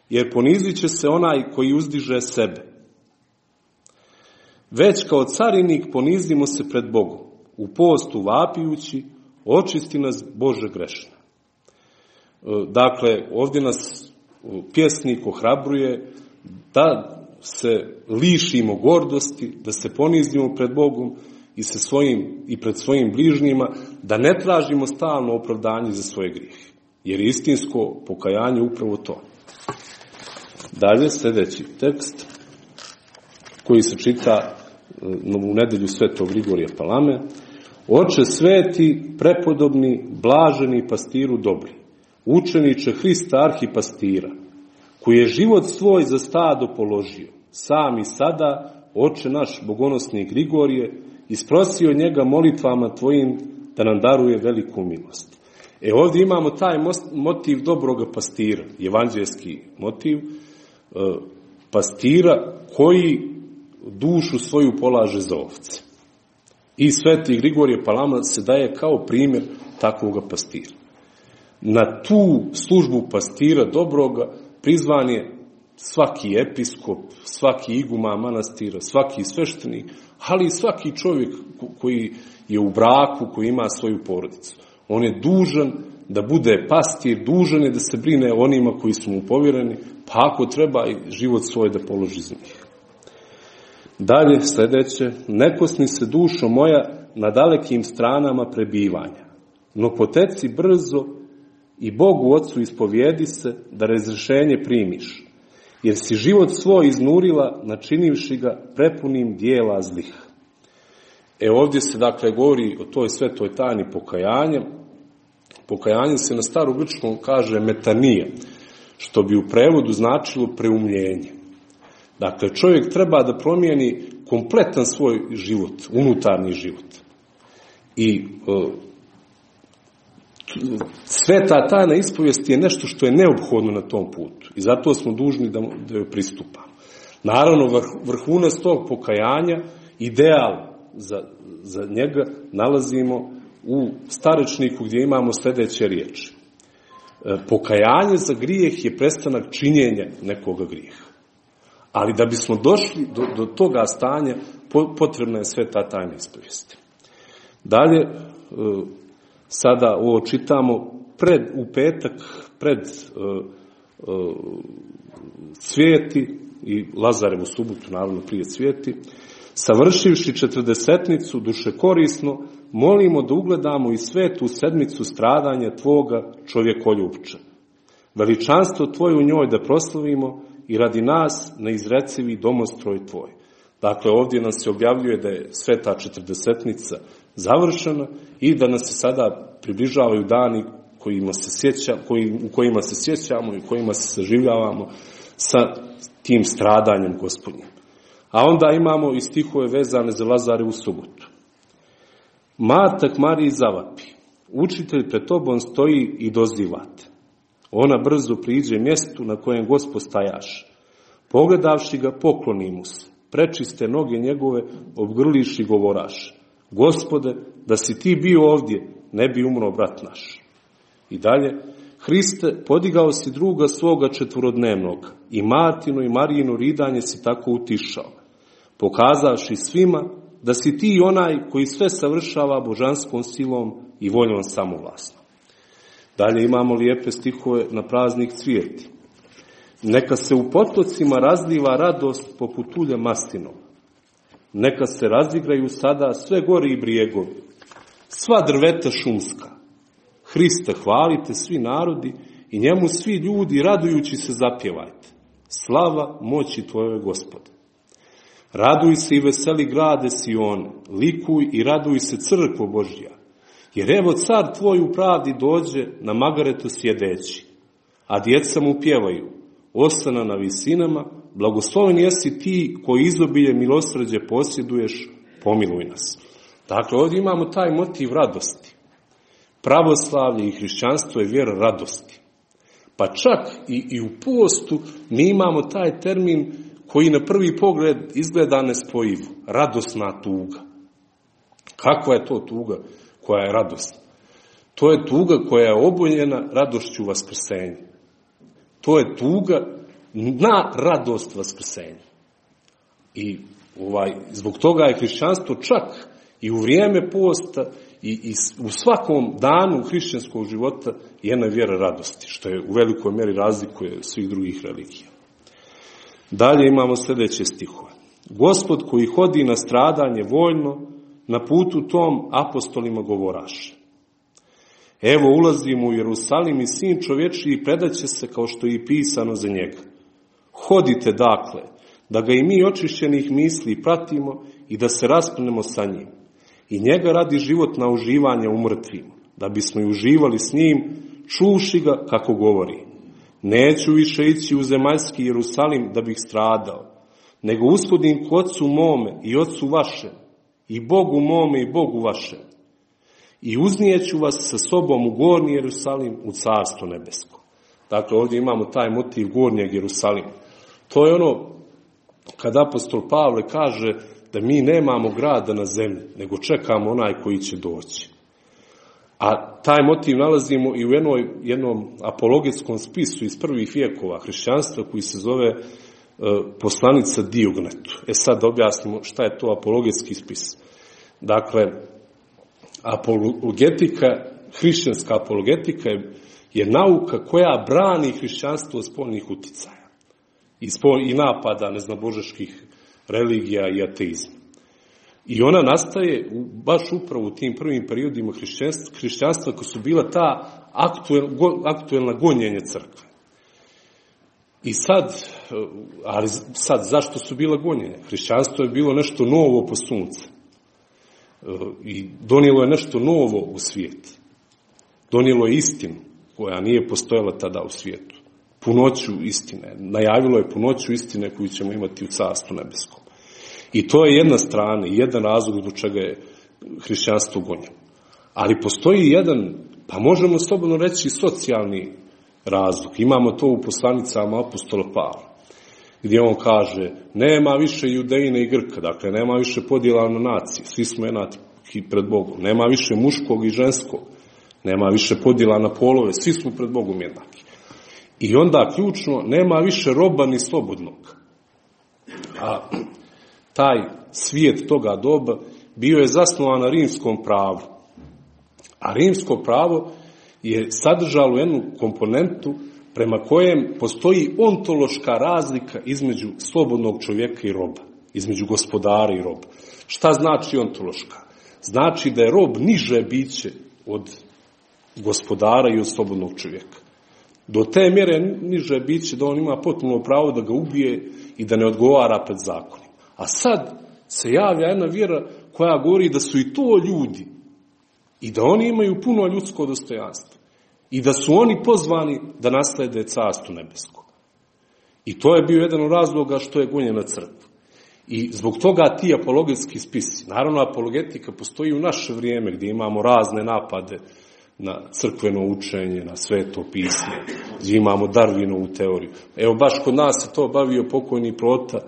jer ponizit će se onaj koji uzdiže sebe. Već kao carinik ponizimo se pred Bogom, u postu vapijući, očisti nas Bože grešna. E, dakle, ovdje nas pjesnik ohrabruje da se lišimo gordosti, da se ponizimo pred Bogom i, se svojim, i pred svojim bližnjima, da ne tražimo stalno opravdanje za svoje grijehe. Jer je istinsko pokajanje upravo to. Dalje, sljedeći tekst, koji se čita e, u nedelju svetog Grigorija Palame. Oče sveti, prepodobni, blaženi pastiru dobri, učeniče Hrista arhipastira, koji je život svoj za stado položio, sam i sada, oče naš bogonosni Grigorije, isprosio njega molitvama tvojim da nam daruje veliku milost. E ovdje imamo taj motiv dobroga pastira, evanđelski motiv, e, pastira koji dušu svoju polaže za ovce. I sveti Grigorije Palama se daje kao primjer takvoga pastira. Na tu službu pastira dobroga prizvan je svaki episkop, svaki iguma manastira, svaki sveštenik, ali i svaki čovjek koji je u braku, koji ima svoju porodicu. On je dužan da bude pastir, dužan je da se brine onima koji su mu povjereni, pa ako treba i život svoj da položi za njih. Dalje, sljedeće, nekosni se dušo moja na dalekim stranama prebivanja, no poteci brzo i Bogu Otcu ispovijedi se da razrešenje primiš, jer si život svoj iznurila načinivši ga prepunim dijela zlih. E ovdje se dakle govori o toj svetoj tajni pokajanja. Pokajanje se na grčkom kaže metanije, što bi u prevodu značilo preumljenje. Dakle, čovjek treba da promijeni kompletan svoj život, unutarnji život. I sveta tajna ispovijest je nešto što je neophodno na tom putu i zato smo dužni da, da joj pristupamo. Naravno, vrhunac tog pokajanja, ideal za, za njega nalazimo u starečniku gdje imamo sljedeće riječi. E, pokajanje za grijeh je prestanak činjenja nekoga grijeha. Ali da bismo došli do, do toga stanja, potrebna je sve ta tajna ispovijesti. Dalje, e, sada ovo čitamo pred, u petak pred uh, uh, cvijeti i Lazarevu subotu, naravno prije cvijeti, savršivši četrdesetnicu duše korisno, molimo da ugledamo i svetu sedmicu stradanja Tvoga čovjekoljubča. Veličanstvo Tvoje u njoj da proslavimo i radi nas neizrecivi domostroj Tvoj. Dakle, ovdje nam se objavljuje da je sveta četrdesetnica završena i da nas se sada približavaju dani kojima se sjeća, koji, u kojima se sjećamo i kojima se saživljavamo sa tim stradanjem gospodnjim. A onda imamo i stihove vezane za Lazare u subotu. Matak Mariji zavapi, učitelj pred tobom stoji i dozivate. Ona brzo priđe mjestu na kojem gospod stajaš. Pogledavši ga, pokloni mu se. Prečiste noge njegove, obgrliš i govoraš. Gospode, da si ti bio ovdje, ne bi umro brat naš. I dalje, Hriste, podigao si druga svoga četvorodnevnog i Martinu i Marijinu ridanje si tako utišao, pokazavši svima da si ti onaj koji sve savršava božanskom silom i voljom samovlasno. Dalje imamo lijepe stihove na praznik cvijeti. Neka se u potocima razliva radost poput ulja mastinom. Neka se razigraju sada sve gori i brijegovi, sva drveta šumska. Hrista hvalite svi narodi i njemu svi ljudi radujući se zapjevajte. Slava moći Tvoje gospode. Raduj se i veseli grade Sion, likuj i raduj se crkvo Božja. Jer evo car tvoj u pravdi dođe na magaretu sjedeći, a djeca mu pjevaju, ostana na visinama, blagosloven jesi ti koji izobilje milosrđe posjeduješ, pomiluj nas. Dakle, ovdje imamo taj motiv radosti. Pravoslavlje i hrišćanstvo je vjera radosti. Pa čak i, i u postu mi imamo taj termin koji na prvi pogled izgleda nespojivo. Radosna tuga. Kakva je to tuga koja je radosna? To je tuga koja je oboljena radošću vaskrsenja. To je tuga na radost vaskrsenja. I ovaj, zbog toga je hrišćanstvo čak i u vrijeme posta i, i u svakom danu hrišćanskog života jedna vjera radosti, što je u velikoj mjeri razlikuje svih drugih religija. Dalje imamo sljedeće stihove. Gospod koji hodi na stradanje voljno, na putu tom apostolima govoraše. Evo ulazimo u Jerusalim i sin čovječi i predaće se kao što je i pisano za njega. Hodite dakle, da ga i mi očišćenih misli pratimo i da se raspnemo sa njim. I njega radi život na uživanje u mrtvim, da bismo i uživali s njim, čuši ga kako govori. Neću više ići u zemaljski Jerusalim da bih stradao, nego uspodim k ocu mome i ocu vašem, i Bogu mome i Bogu vašem. I uznijeću vas sa sobom u gornji Jerusalim u carstvo nebesko. Dakle, ovdje imamo taj motiv gornjeg Jerusalima. To je ono, kad apostol Pavle kaže da mi nemamo grada na zemlji, nego čekamo onaj koji će doći. A taj motiv nalazimo i u jednoj, jednom apologetskom spisu iz prvih vijekova hrišćanstva koji se zove e, poslanica Diognetu. E sad da objasnimo šta je to apologetski spis. Dakle, apologetika, hrišćanska apologetika je, je nauka koja brani hrišćanstvo od spolnih uticaja i, spol, i napada neznabožeških religija i ateizma. I ona nastaje u, baš upravo u tim prvim periodima hrišćanstva, hrišćanstva koja su bila ta aktuel, go, aktuelna gonjenja crkve. I sad, ali sad zašto su bila gonjenja? Hrišćanstvo je bilo nešto novo po suncu. I donijelo je nešto novo u svijet. Donijelo je istinu koja nije postojala tada u svijetu. Punoću istine. Najavilo je punoću istine koju ćemo imati u carstvu nebeskom. I to je jedna strana, jedan razlog zbog čega je hrišćanstvo gonjeno. Ali postoji jedan, pa možemo slobodno reći, socijalni razlog. Imamo to u poslanicama apostola Pavla, gdje on kaže, nema više judejine i grka, dakle, nema više podjela na nacije, svi smo jednaki pred Bogom, nema više muškog i ženskog, nema više podjela na polove, svi smo pred Bogom jednaki. I onda, ključno, nema više roba ni slobodnog. A taj svijet toga doba bio je zasnovan na rimskom pravu. A rimsko pravo je sadržalo jednu komponentu prema kojem postoji ontološka razlika između slobodnog čovjeka i roba, između gospodara i roba. Šta znači ontološka? Znači da je rob niže biće od gospodara i od slobodnog čovjeka. Do te mjere niže biće da on ima potpuno pravo da ga ubije i da ne odgovara pred zakonom. A sad se javlja jedna vjera koja govori da su i to ljudi i da oni imaju puno ljudsko dostojanstvo i da su oni pozvani da naslede carstvo nebesko. I to je bio jedan od razloga što je gonjena crkva. I zbog toga ti apologetski spisi, naravno apologetika postoji u naše vrijeme gdje imamo razne napade na crkveno učenje, na sveto pismo, gdje imamo Darwinovu teoriju. Evo baš kod nas se to bavio pokojni prota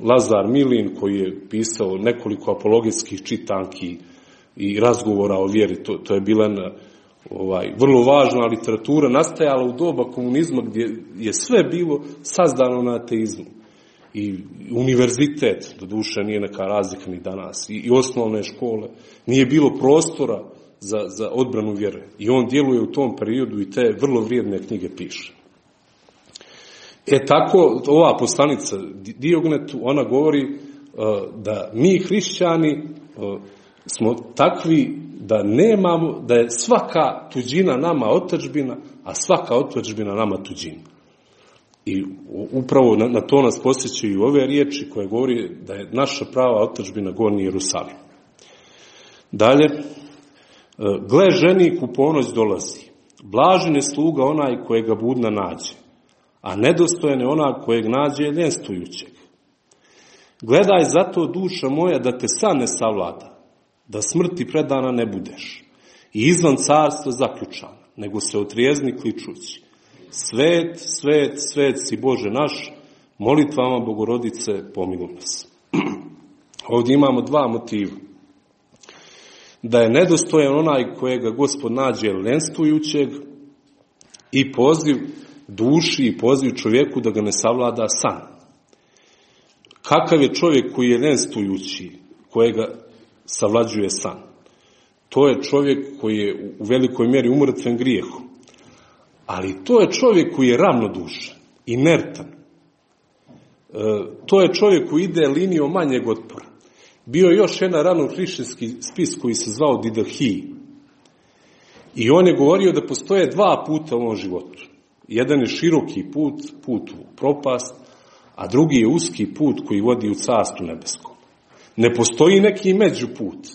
Lazar Milin koji je pisao nekoliko apologetskih čitanki i razgovora o vjeri. To, to je bila jedna ovaj, vrlo važna literatura nastajala u doba komunizma gdje je sve bilo sazdano na ateizmu. I univerzitet, do duše nije neka razlika ni danas, i, i osnovne škole, nije bilo prostora za, za odbranu vjere. I on djeluje u tom periodu i te vrlo vrijedne knjige piše. E tako, ova poslanica Diognetu, ona govori uh, da mi hrišćani uh, smo takvi da nemamo, da je svaka tuđina nama otačbina, a svaka otačbina nama tuđina. I upravo na, na to nas posjećaju ove riječi koje govori da je naša prava otačbina gornji Jerusalim. Dalje, gle ženik u ponoć dolazi Blažen je sluga onaj kojega budna nađe, a nedostojan je onaj kojeg nađe ljenstujućeg. Gledaj zato, duša moja, da te san ne savlada, da smrti predana ne budeš i izvan carstva zaključana, nego se otrijezni kličući. Svet, svet, svet si Bože naš, molitvama Bogorodice pomilu nas. *clears throat* Ovdje imamo dva motiva. Da je nedostojan onaj kojega gospod nađe lenstujućeg i poziv duši i poziv čovjeku da ga ne savlada san. Kakav je čovjek koji je lenstujući, kojega savlađuje san? To je čovjek koji je u velikoj mjeri umrtven grijehom. Ali to je čovjek koji je ravnodušan, inertan. E, to je čovjek koji ide linijom manjeg otpora. Bio još jedan rano hrišćanski spis koji se zvao Didahi. I on je govorio da postoje dva puta u ovom životu. Jedan je široki put, put u propast, a drugi je uski put koji vodi u carstvu nebeskom. Ne postoji neki međuput,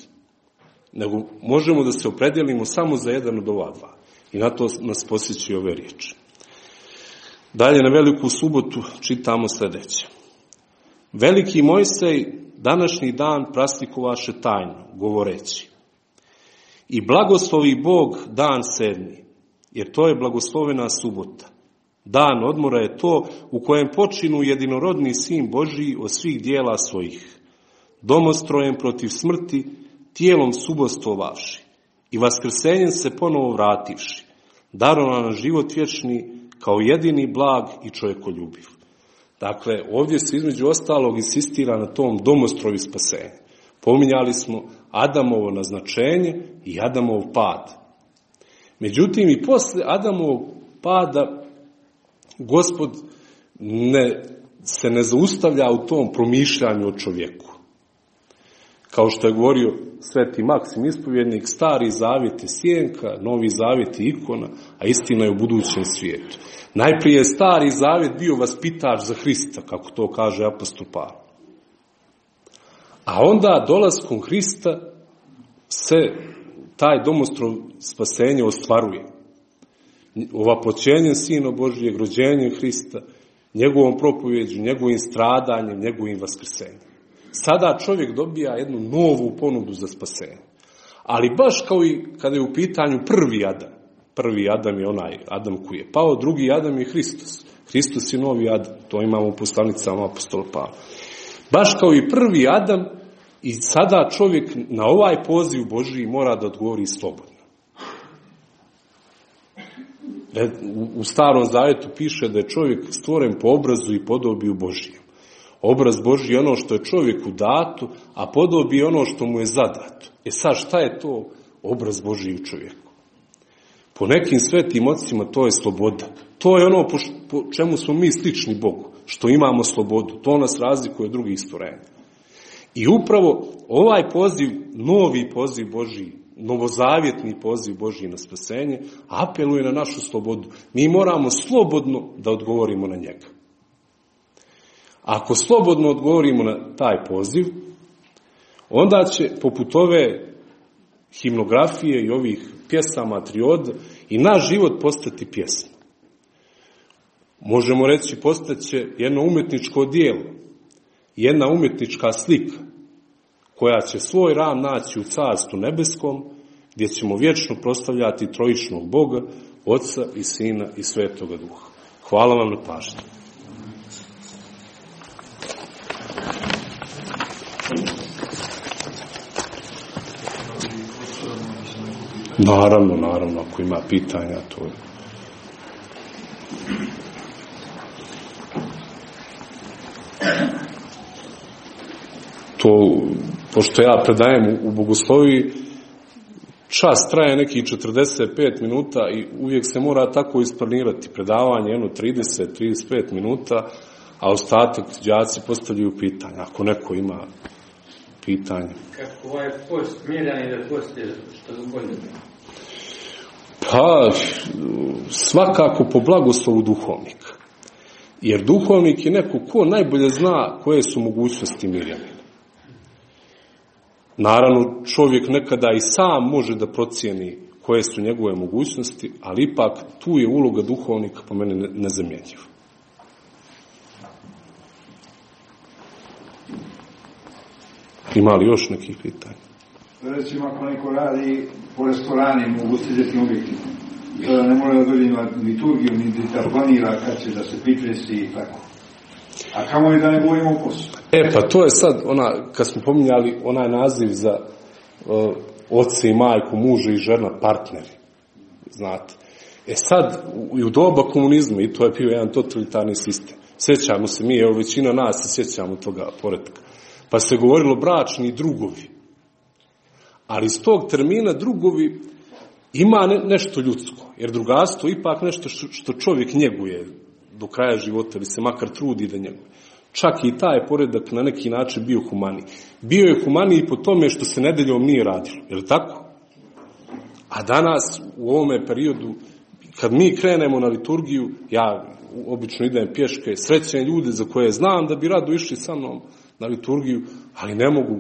nego možemo da se opredelimo samo za jedan od ova dva. I na to nas posjećaju ove riječi. Dalje na veliku subotu čitamo sljedeće. Veliki Mojsej današnji dan praslikovaše tajno, govoreći. I blagoslovi Bog dan sedmi, jer to je blagoslovena subota. Dan odmora je to u kojem počinu jedinorodni sin Božiji od svih dijela svojih, domostrojem protiv smrti, tijelom subostovavši i vaskrsenjem se ponovo vrativši, darova na život vječni kao jedini blag i čovjekoljubiv. Dakle, ovdje se između ostalog insistira na tom domostroju spasenja. Pominjali smo Adamovo naznačenje i Adamov pad. Međutim, i posle Adamovog pada gospod ne, se ne zaustavlja u tom promišljanju o čovjeku. Kao što je govorio sveti Maksim ispovjednik, stari zavjet je sjenka, novi zavjet je ikona, a istina je u budućem svijetu. Najprije je stari zavjet bio vaspitač za Hrista, kako to kaže apostol Pavel. A onda dolaskom Hrista se taj domostrov spasenja ostvaruje. Ova počenjem Sina Božijeg, rođenjem Hrista, njegovom propovjeđu, njegovim stradanjem, njegovim vaskrsenjem. Sada čovjek dobija jednu novu ponudu za spasenje. Ali baš kao i kada je u pitanju prvi Adam. Prvi Adam je onaj Adam koji je pao, drugi Adam je Hristos. Hristos je novi Adam, to imamo u poslanicama apostola Pavla. Baš kao i prvi Adam, i sada čovjek na ovaj poziv Božiji mora da odgovori slobodno. U starom zavjetu piše da je čovjek stvoren po obrazu i podobiju Božijem. Obraz Božji je ono što je čovjeku dato, a podobi je ono što mu je zadato. E sad šta je to obraz Božji u čovjeku? Po nekim svetim ocima to je sloboda. To je ono po, čemu smo mi slični Bogu, što imamo slobodu. To nas razlikuje od drugih stvorenja. I upravo ovaj poziv, novi poziv Božji, novozavjetni poziv Božji na spasenje, apeluje na našu slobodu. Mi moramo slobodno da odgovorimo na njega. Ako slobodno odgovorimo na taj poziv, onda će poput ove himnografije i ovih pjesama triod i naš život postati pjesma. Možemo reći postaće jedno umjetničko dijelo, jedna umjetnička slika koja će svoj ram naći u carstvu nebeskom gdje ćemo vječno prostavljati trojičnog Boga, Oca i Sina i Svetoga Duha. Hvala vam na pažnju. Naravno, naravno, ako ima pitanja, to je. To, pošto ja predajem u bogoslovi, čas traje neki 45 minuta i uvijek se mora tako isplanirati predavanje, jedno 30-35 minuta, a ostatak đaci postavljaju pitanja, ako neko ima pitanje. Kako ovaj post, miran da post je što bolje? Pa, svakako po blagoslovu duhovnika. Jer duhovnik je neko ko najbolje zna koje su mogućnosti mirjanina. Naravno, čovjek nekada i sam može da procijeni koje su njegove mogućnosti, ali ipak tu je uloga duhovnika po mene nezamjenjiva. Ima li još nekih pitanja? Recimo, ako neko radi po restoranima, u ugostiteljskim objektima, sada ne mora da dođe na liturgiju, ni da planira kad će da se pripresi i tako. A kamo li da ne govorimo o? E, pa to je sad, ona, kad smo pominjali onaj naziv za uh, oce i majku, muža i žena, partneri. Znate. E sad, i u doba komunizma, i to je bio jedan totalitarni sistem, sjećamo se mi, evo većina nas se sjećamo toga poredka, pa se govorilo bračni drugovi. Ali iz tog termina drugovi ima ne, nešto ljudsko, jer drugarstvo je ipak nešto što, čovjek njeguje do kraja života, ili se makar trudi da njeguje. Čak i taj poredak na neki način bio humani. Bio je humani i po tome što se nedeljom nije radilo. Je li tako? A danas, u ovome periodu, kad mi krenemo na liturgiju, ja obično idem pješke, srećen ljude za koje znam da bi rado išli sa mnom na liturgiju, ali ne mogu,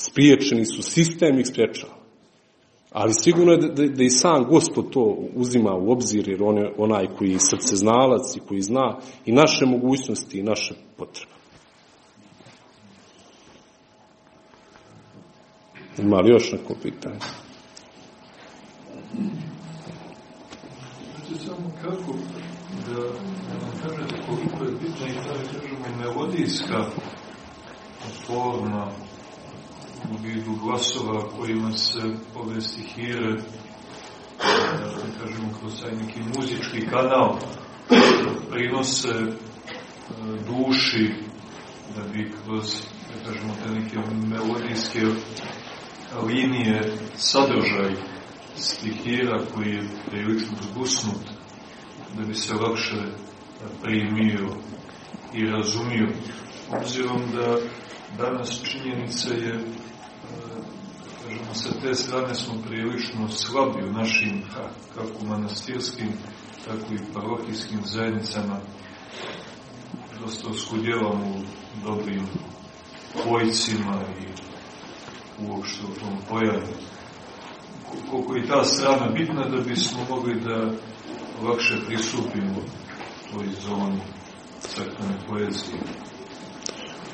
spriječeni su, sistem ih spriječava. Ali sigurno je da, da, da i sam gospod to uzima u obzir, jer on je onaj koji je srce znalac i koji zna i naše mogućnosti i naše potrebe. Ima li još neko pitanje? Samo kako da nam kažete koliko je bitna i ta, kažemo, melodijska forma u vidu glasova kojima se ove stihire da kažemo kroz taj neki muzički kanal prinose duši da bi kroz da kažemo te neke melodijske linije sadržaj stihira koji je prilično zgusnut da bi se lakše primio i razumio. Obzirom da danas činjenica je kažemo, sa te strane smo prilično slabi u našim, kako manastirskim, tako i parohijskim zajednicama. Dosta oskudjevamo u dobrim pojcima i uopšte u tom pojavu. Koliko je ta strana bitna da bismo mogli da lakše pristupimo toj zoni crkvene poezije.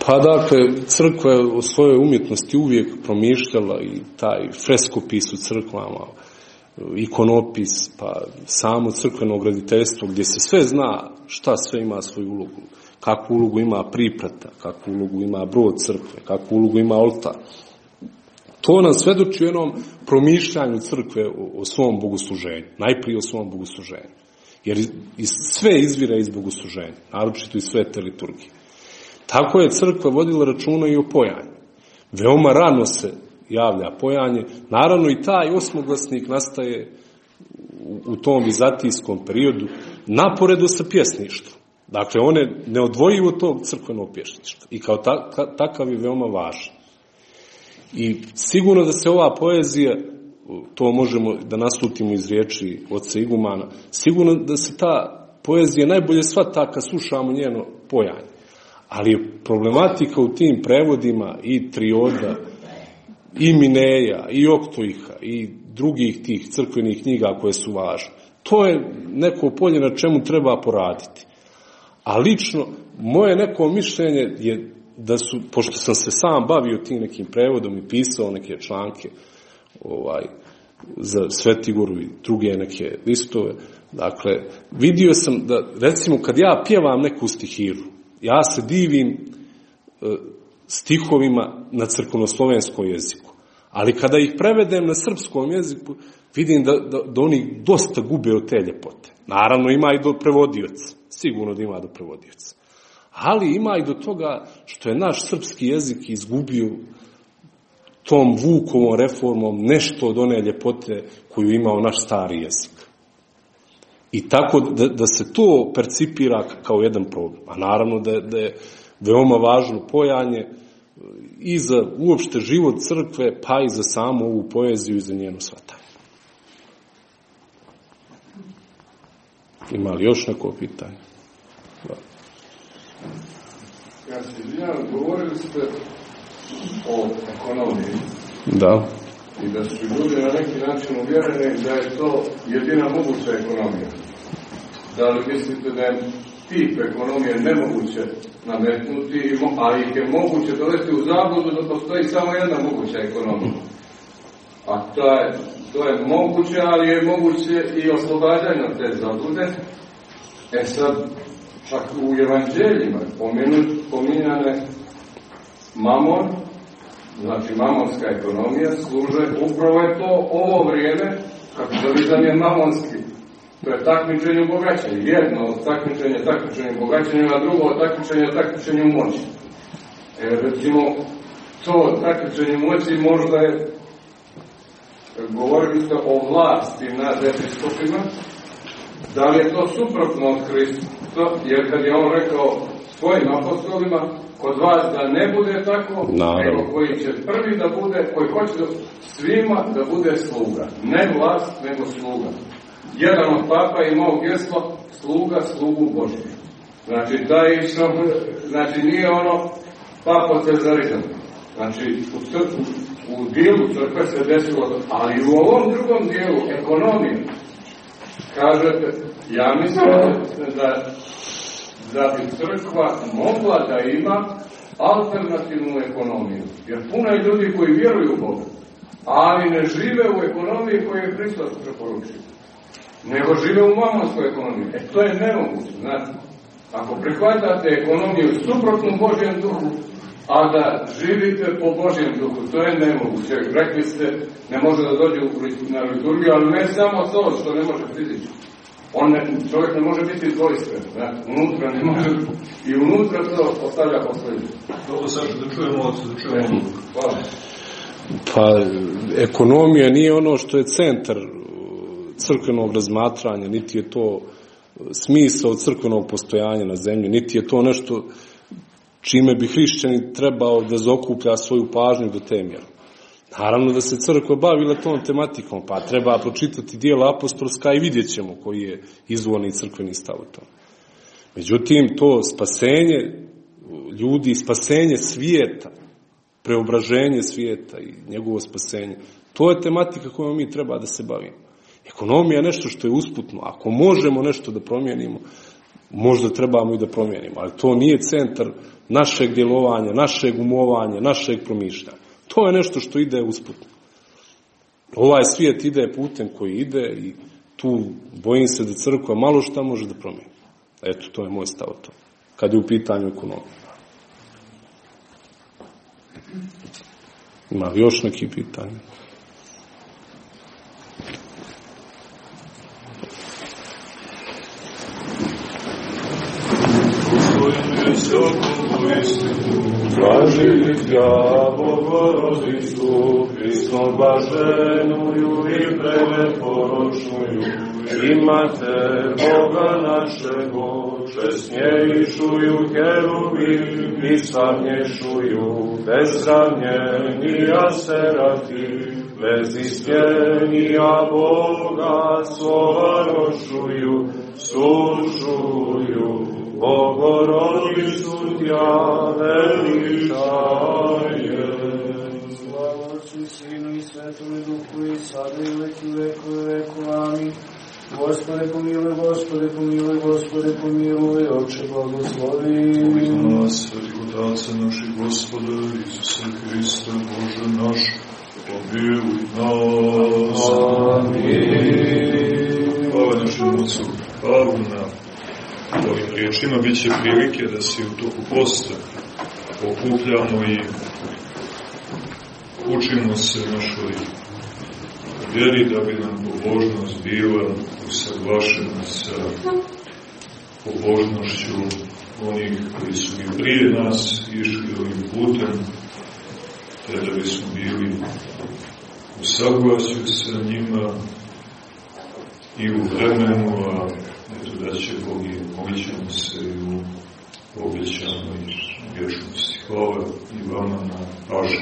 Pa dakle, crkva je o svojoj umjetnosti uvijek promišljala i taj freskopis u crkvama, ikonopis, pa samo crkveno graditeljstvo gdje se sve zna šta sve ima svoju ulogu, kakvu ulogu ima priprata, kakvu ulogu ima brod crkve, kakvu ulogu ima oltar. To nam svedoči u jednom promišljanju crkve o, o svom bogosluženju, najprije o svom bogosluženju. Jer iz, sve izvira iz bogosluženja, naročito iz svete liturgije. Tako je crkva vodila računa i o pojanju. Veoma rano se javlja pojanje. Naravno i taj osmoglasnik nastaje u, tom vizatijskom periodu naporedu sa pjesništvom. Dakle, on je neodvojivo tog crkvenog pjesništva i kao ta, ta, takav je veoma važan. I sigurno da se ova poezija, to možemo da naslutimo iz riječi oca Igumana, sigurno da se ta poezija najbolje shvata kad slušamo njeno pojanje. Ali problematika u tim prevodima i trioda, i Mineja, i Oktojha, i drugih tih crkvenih knjiga koje su važne. To je neko polje na čemu treba poraditi. A lično, moje neko mišljenje je da su, pošto sam se sam bavio tim nekim prevodom i pisao neke članke ovaj, za Svetigoru i druge neke listove, dakle, vidio sam da, recimo, kad ja pjevam neku stihiru, ja se divim e, stihovima na crkvenoslovenskom jeziku. Ali kada ih prevedem na srpskom jeziku, vidim da, da, da oni dosta gube od te ljepote. Naravno, ima i do prevodioca. Sigurno da ima do prevodioca. Ali ima i do toga što je naš srpski jezik izgubio tom Vukovom reformom nešto od one ljepote koju imao naš stari jezik. I tako da, da se to percipira kao jedan problem. A naravno da, da je veoma važno pojanje i za uopšte život crkve, pa i za samu ovu poeziju i za njenu svatanje. Ima li još neko pitanje? Da. Ja se izvinjam, govorili ste o ekonomiji. Da. I da su ljudi na neki način uvjereni da je to jedina moguća ekonomija. Da li mislite da je tip ekonomije nemoguće nametnuti, a ih je moguće dovesti u zabludu da postoji samo jedna moguća ekonomija. A to je, to je moguće, ali je moguće i oslobađanje te zablude. E sad, čak u evanđeljima pominjane mamon, znači mamonska ekonomija, služe, upravo je to ovo vrijeme, kapitalizam je mamonski, to je takmičenje u jedno od takmičenja, takmičenja u bogaćenju, a drugo takmičenja u moći. E, recimo, to takmičenje moći možda je, govorili ste o vlasti nad episkopima, da li je to suprotno od Hrista, jer kad je on rekao svojim apostolima, kod vas da ne bude tako, nego koji će prvi da bude, koji hoće da svima da bude sluga. Ne vlast, nego sluga. Jedan od papa je imao geslo sluga slugu Božje. Znači, da je išlo, znači nije ono papo cezarizam. Znači, u, crkvu, u dijelu crkve se desilo, ali u ovom drugom dijelu, ekonomije, kažete, ja mislim da da bi crkva mogla da ima alternativnu ekonomiju. Jer puno je ljudi koji vjeruju u Boga, ali ne žive u ekonomiji koju je Hristos preporučio. Nego žive u mamonskoj ekonomiji. E to je nemoguće, znate. Ako prihvatate ekonomiju suprotnu Božjem duhu, a da živite po Božjem duhu, to je nemoguće. Rekli ste, ne može da dođe na liturgiju, ali ne samo to što ne može fizički. On ne, čovjek ne može biti dvojstven, ne? unutra ne može, i unutra to ostavlja posljedice. Dobro, sad da čujemo, da čujemo. Hvala. Pa, ekonomija nije ono što je centar crkvenog razmatranja, niti je to smisao crkvenog postojanja na zemlji, niti je to nešto čime bi hrišćani trebao da zaokuplja svoju pažnju do te mjera. Naravno da se crkva bavila tom tematikom, pa treba pročitati dijela apostolska i vidjet ćemo koji je izvorni crkveni stav u tom. Međutim, to spasenje ljudi, spasenje svijeta, preobraženje svijeta i njegovo spasenje, to je tematika kojom mi treba da se bavimo. Ekonomija je nešto što je usputno. Ako možemo nešto da promijenimo, možda trebamo i da promijenimo. Ali to nije centar našeg djelovanja, našeg umovanja, našeg promišljanja. To je nešto što ide usputno. Ovaj svijet ide putem koji ide i tu bojim se da crkva malo šta može da promijeni. Eto, to je moj stav to. Kad je u pitanju ekonomije. Ima još neki pitanje? Blaži ga Bogorodicu, Hristom blaženuju i preporočnuju, imate Boga našego, česnjejšuju kerubi i slavnješuju, bezravnjenija serati, bez ispjenija Boga slova rošuju, služuju, Bogorodicu tja veličaje. Slava Otcu, Sinu i Svetome Duhu i sada i veku i veku. Amin. Gospode pomiluj, Gospode pomiluj, Gospode pomiluj, Oče blagoslovi. Pomimo nas, otaca naših Gospoda, Isuse Hrista, Bože naš, pomiluj nas. Amin. Hvala našem Otcu Pavlu na ovim riječima bit će prilike da se u toku posta. Okupljamo i učimo se našoj vjeri da bi nam pobožnost bila usaglašena sa pobožnošću onih koji su i prije nas išli ovim putem, te da bismo bili u saglasju sa njima i u vremenu, a eto da će Bog i molit ćemo se i u obećanoj vječnosti. Hvala i vama na pažnju.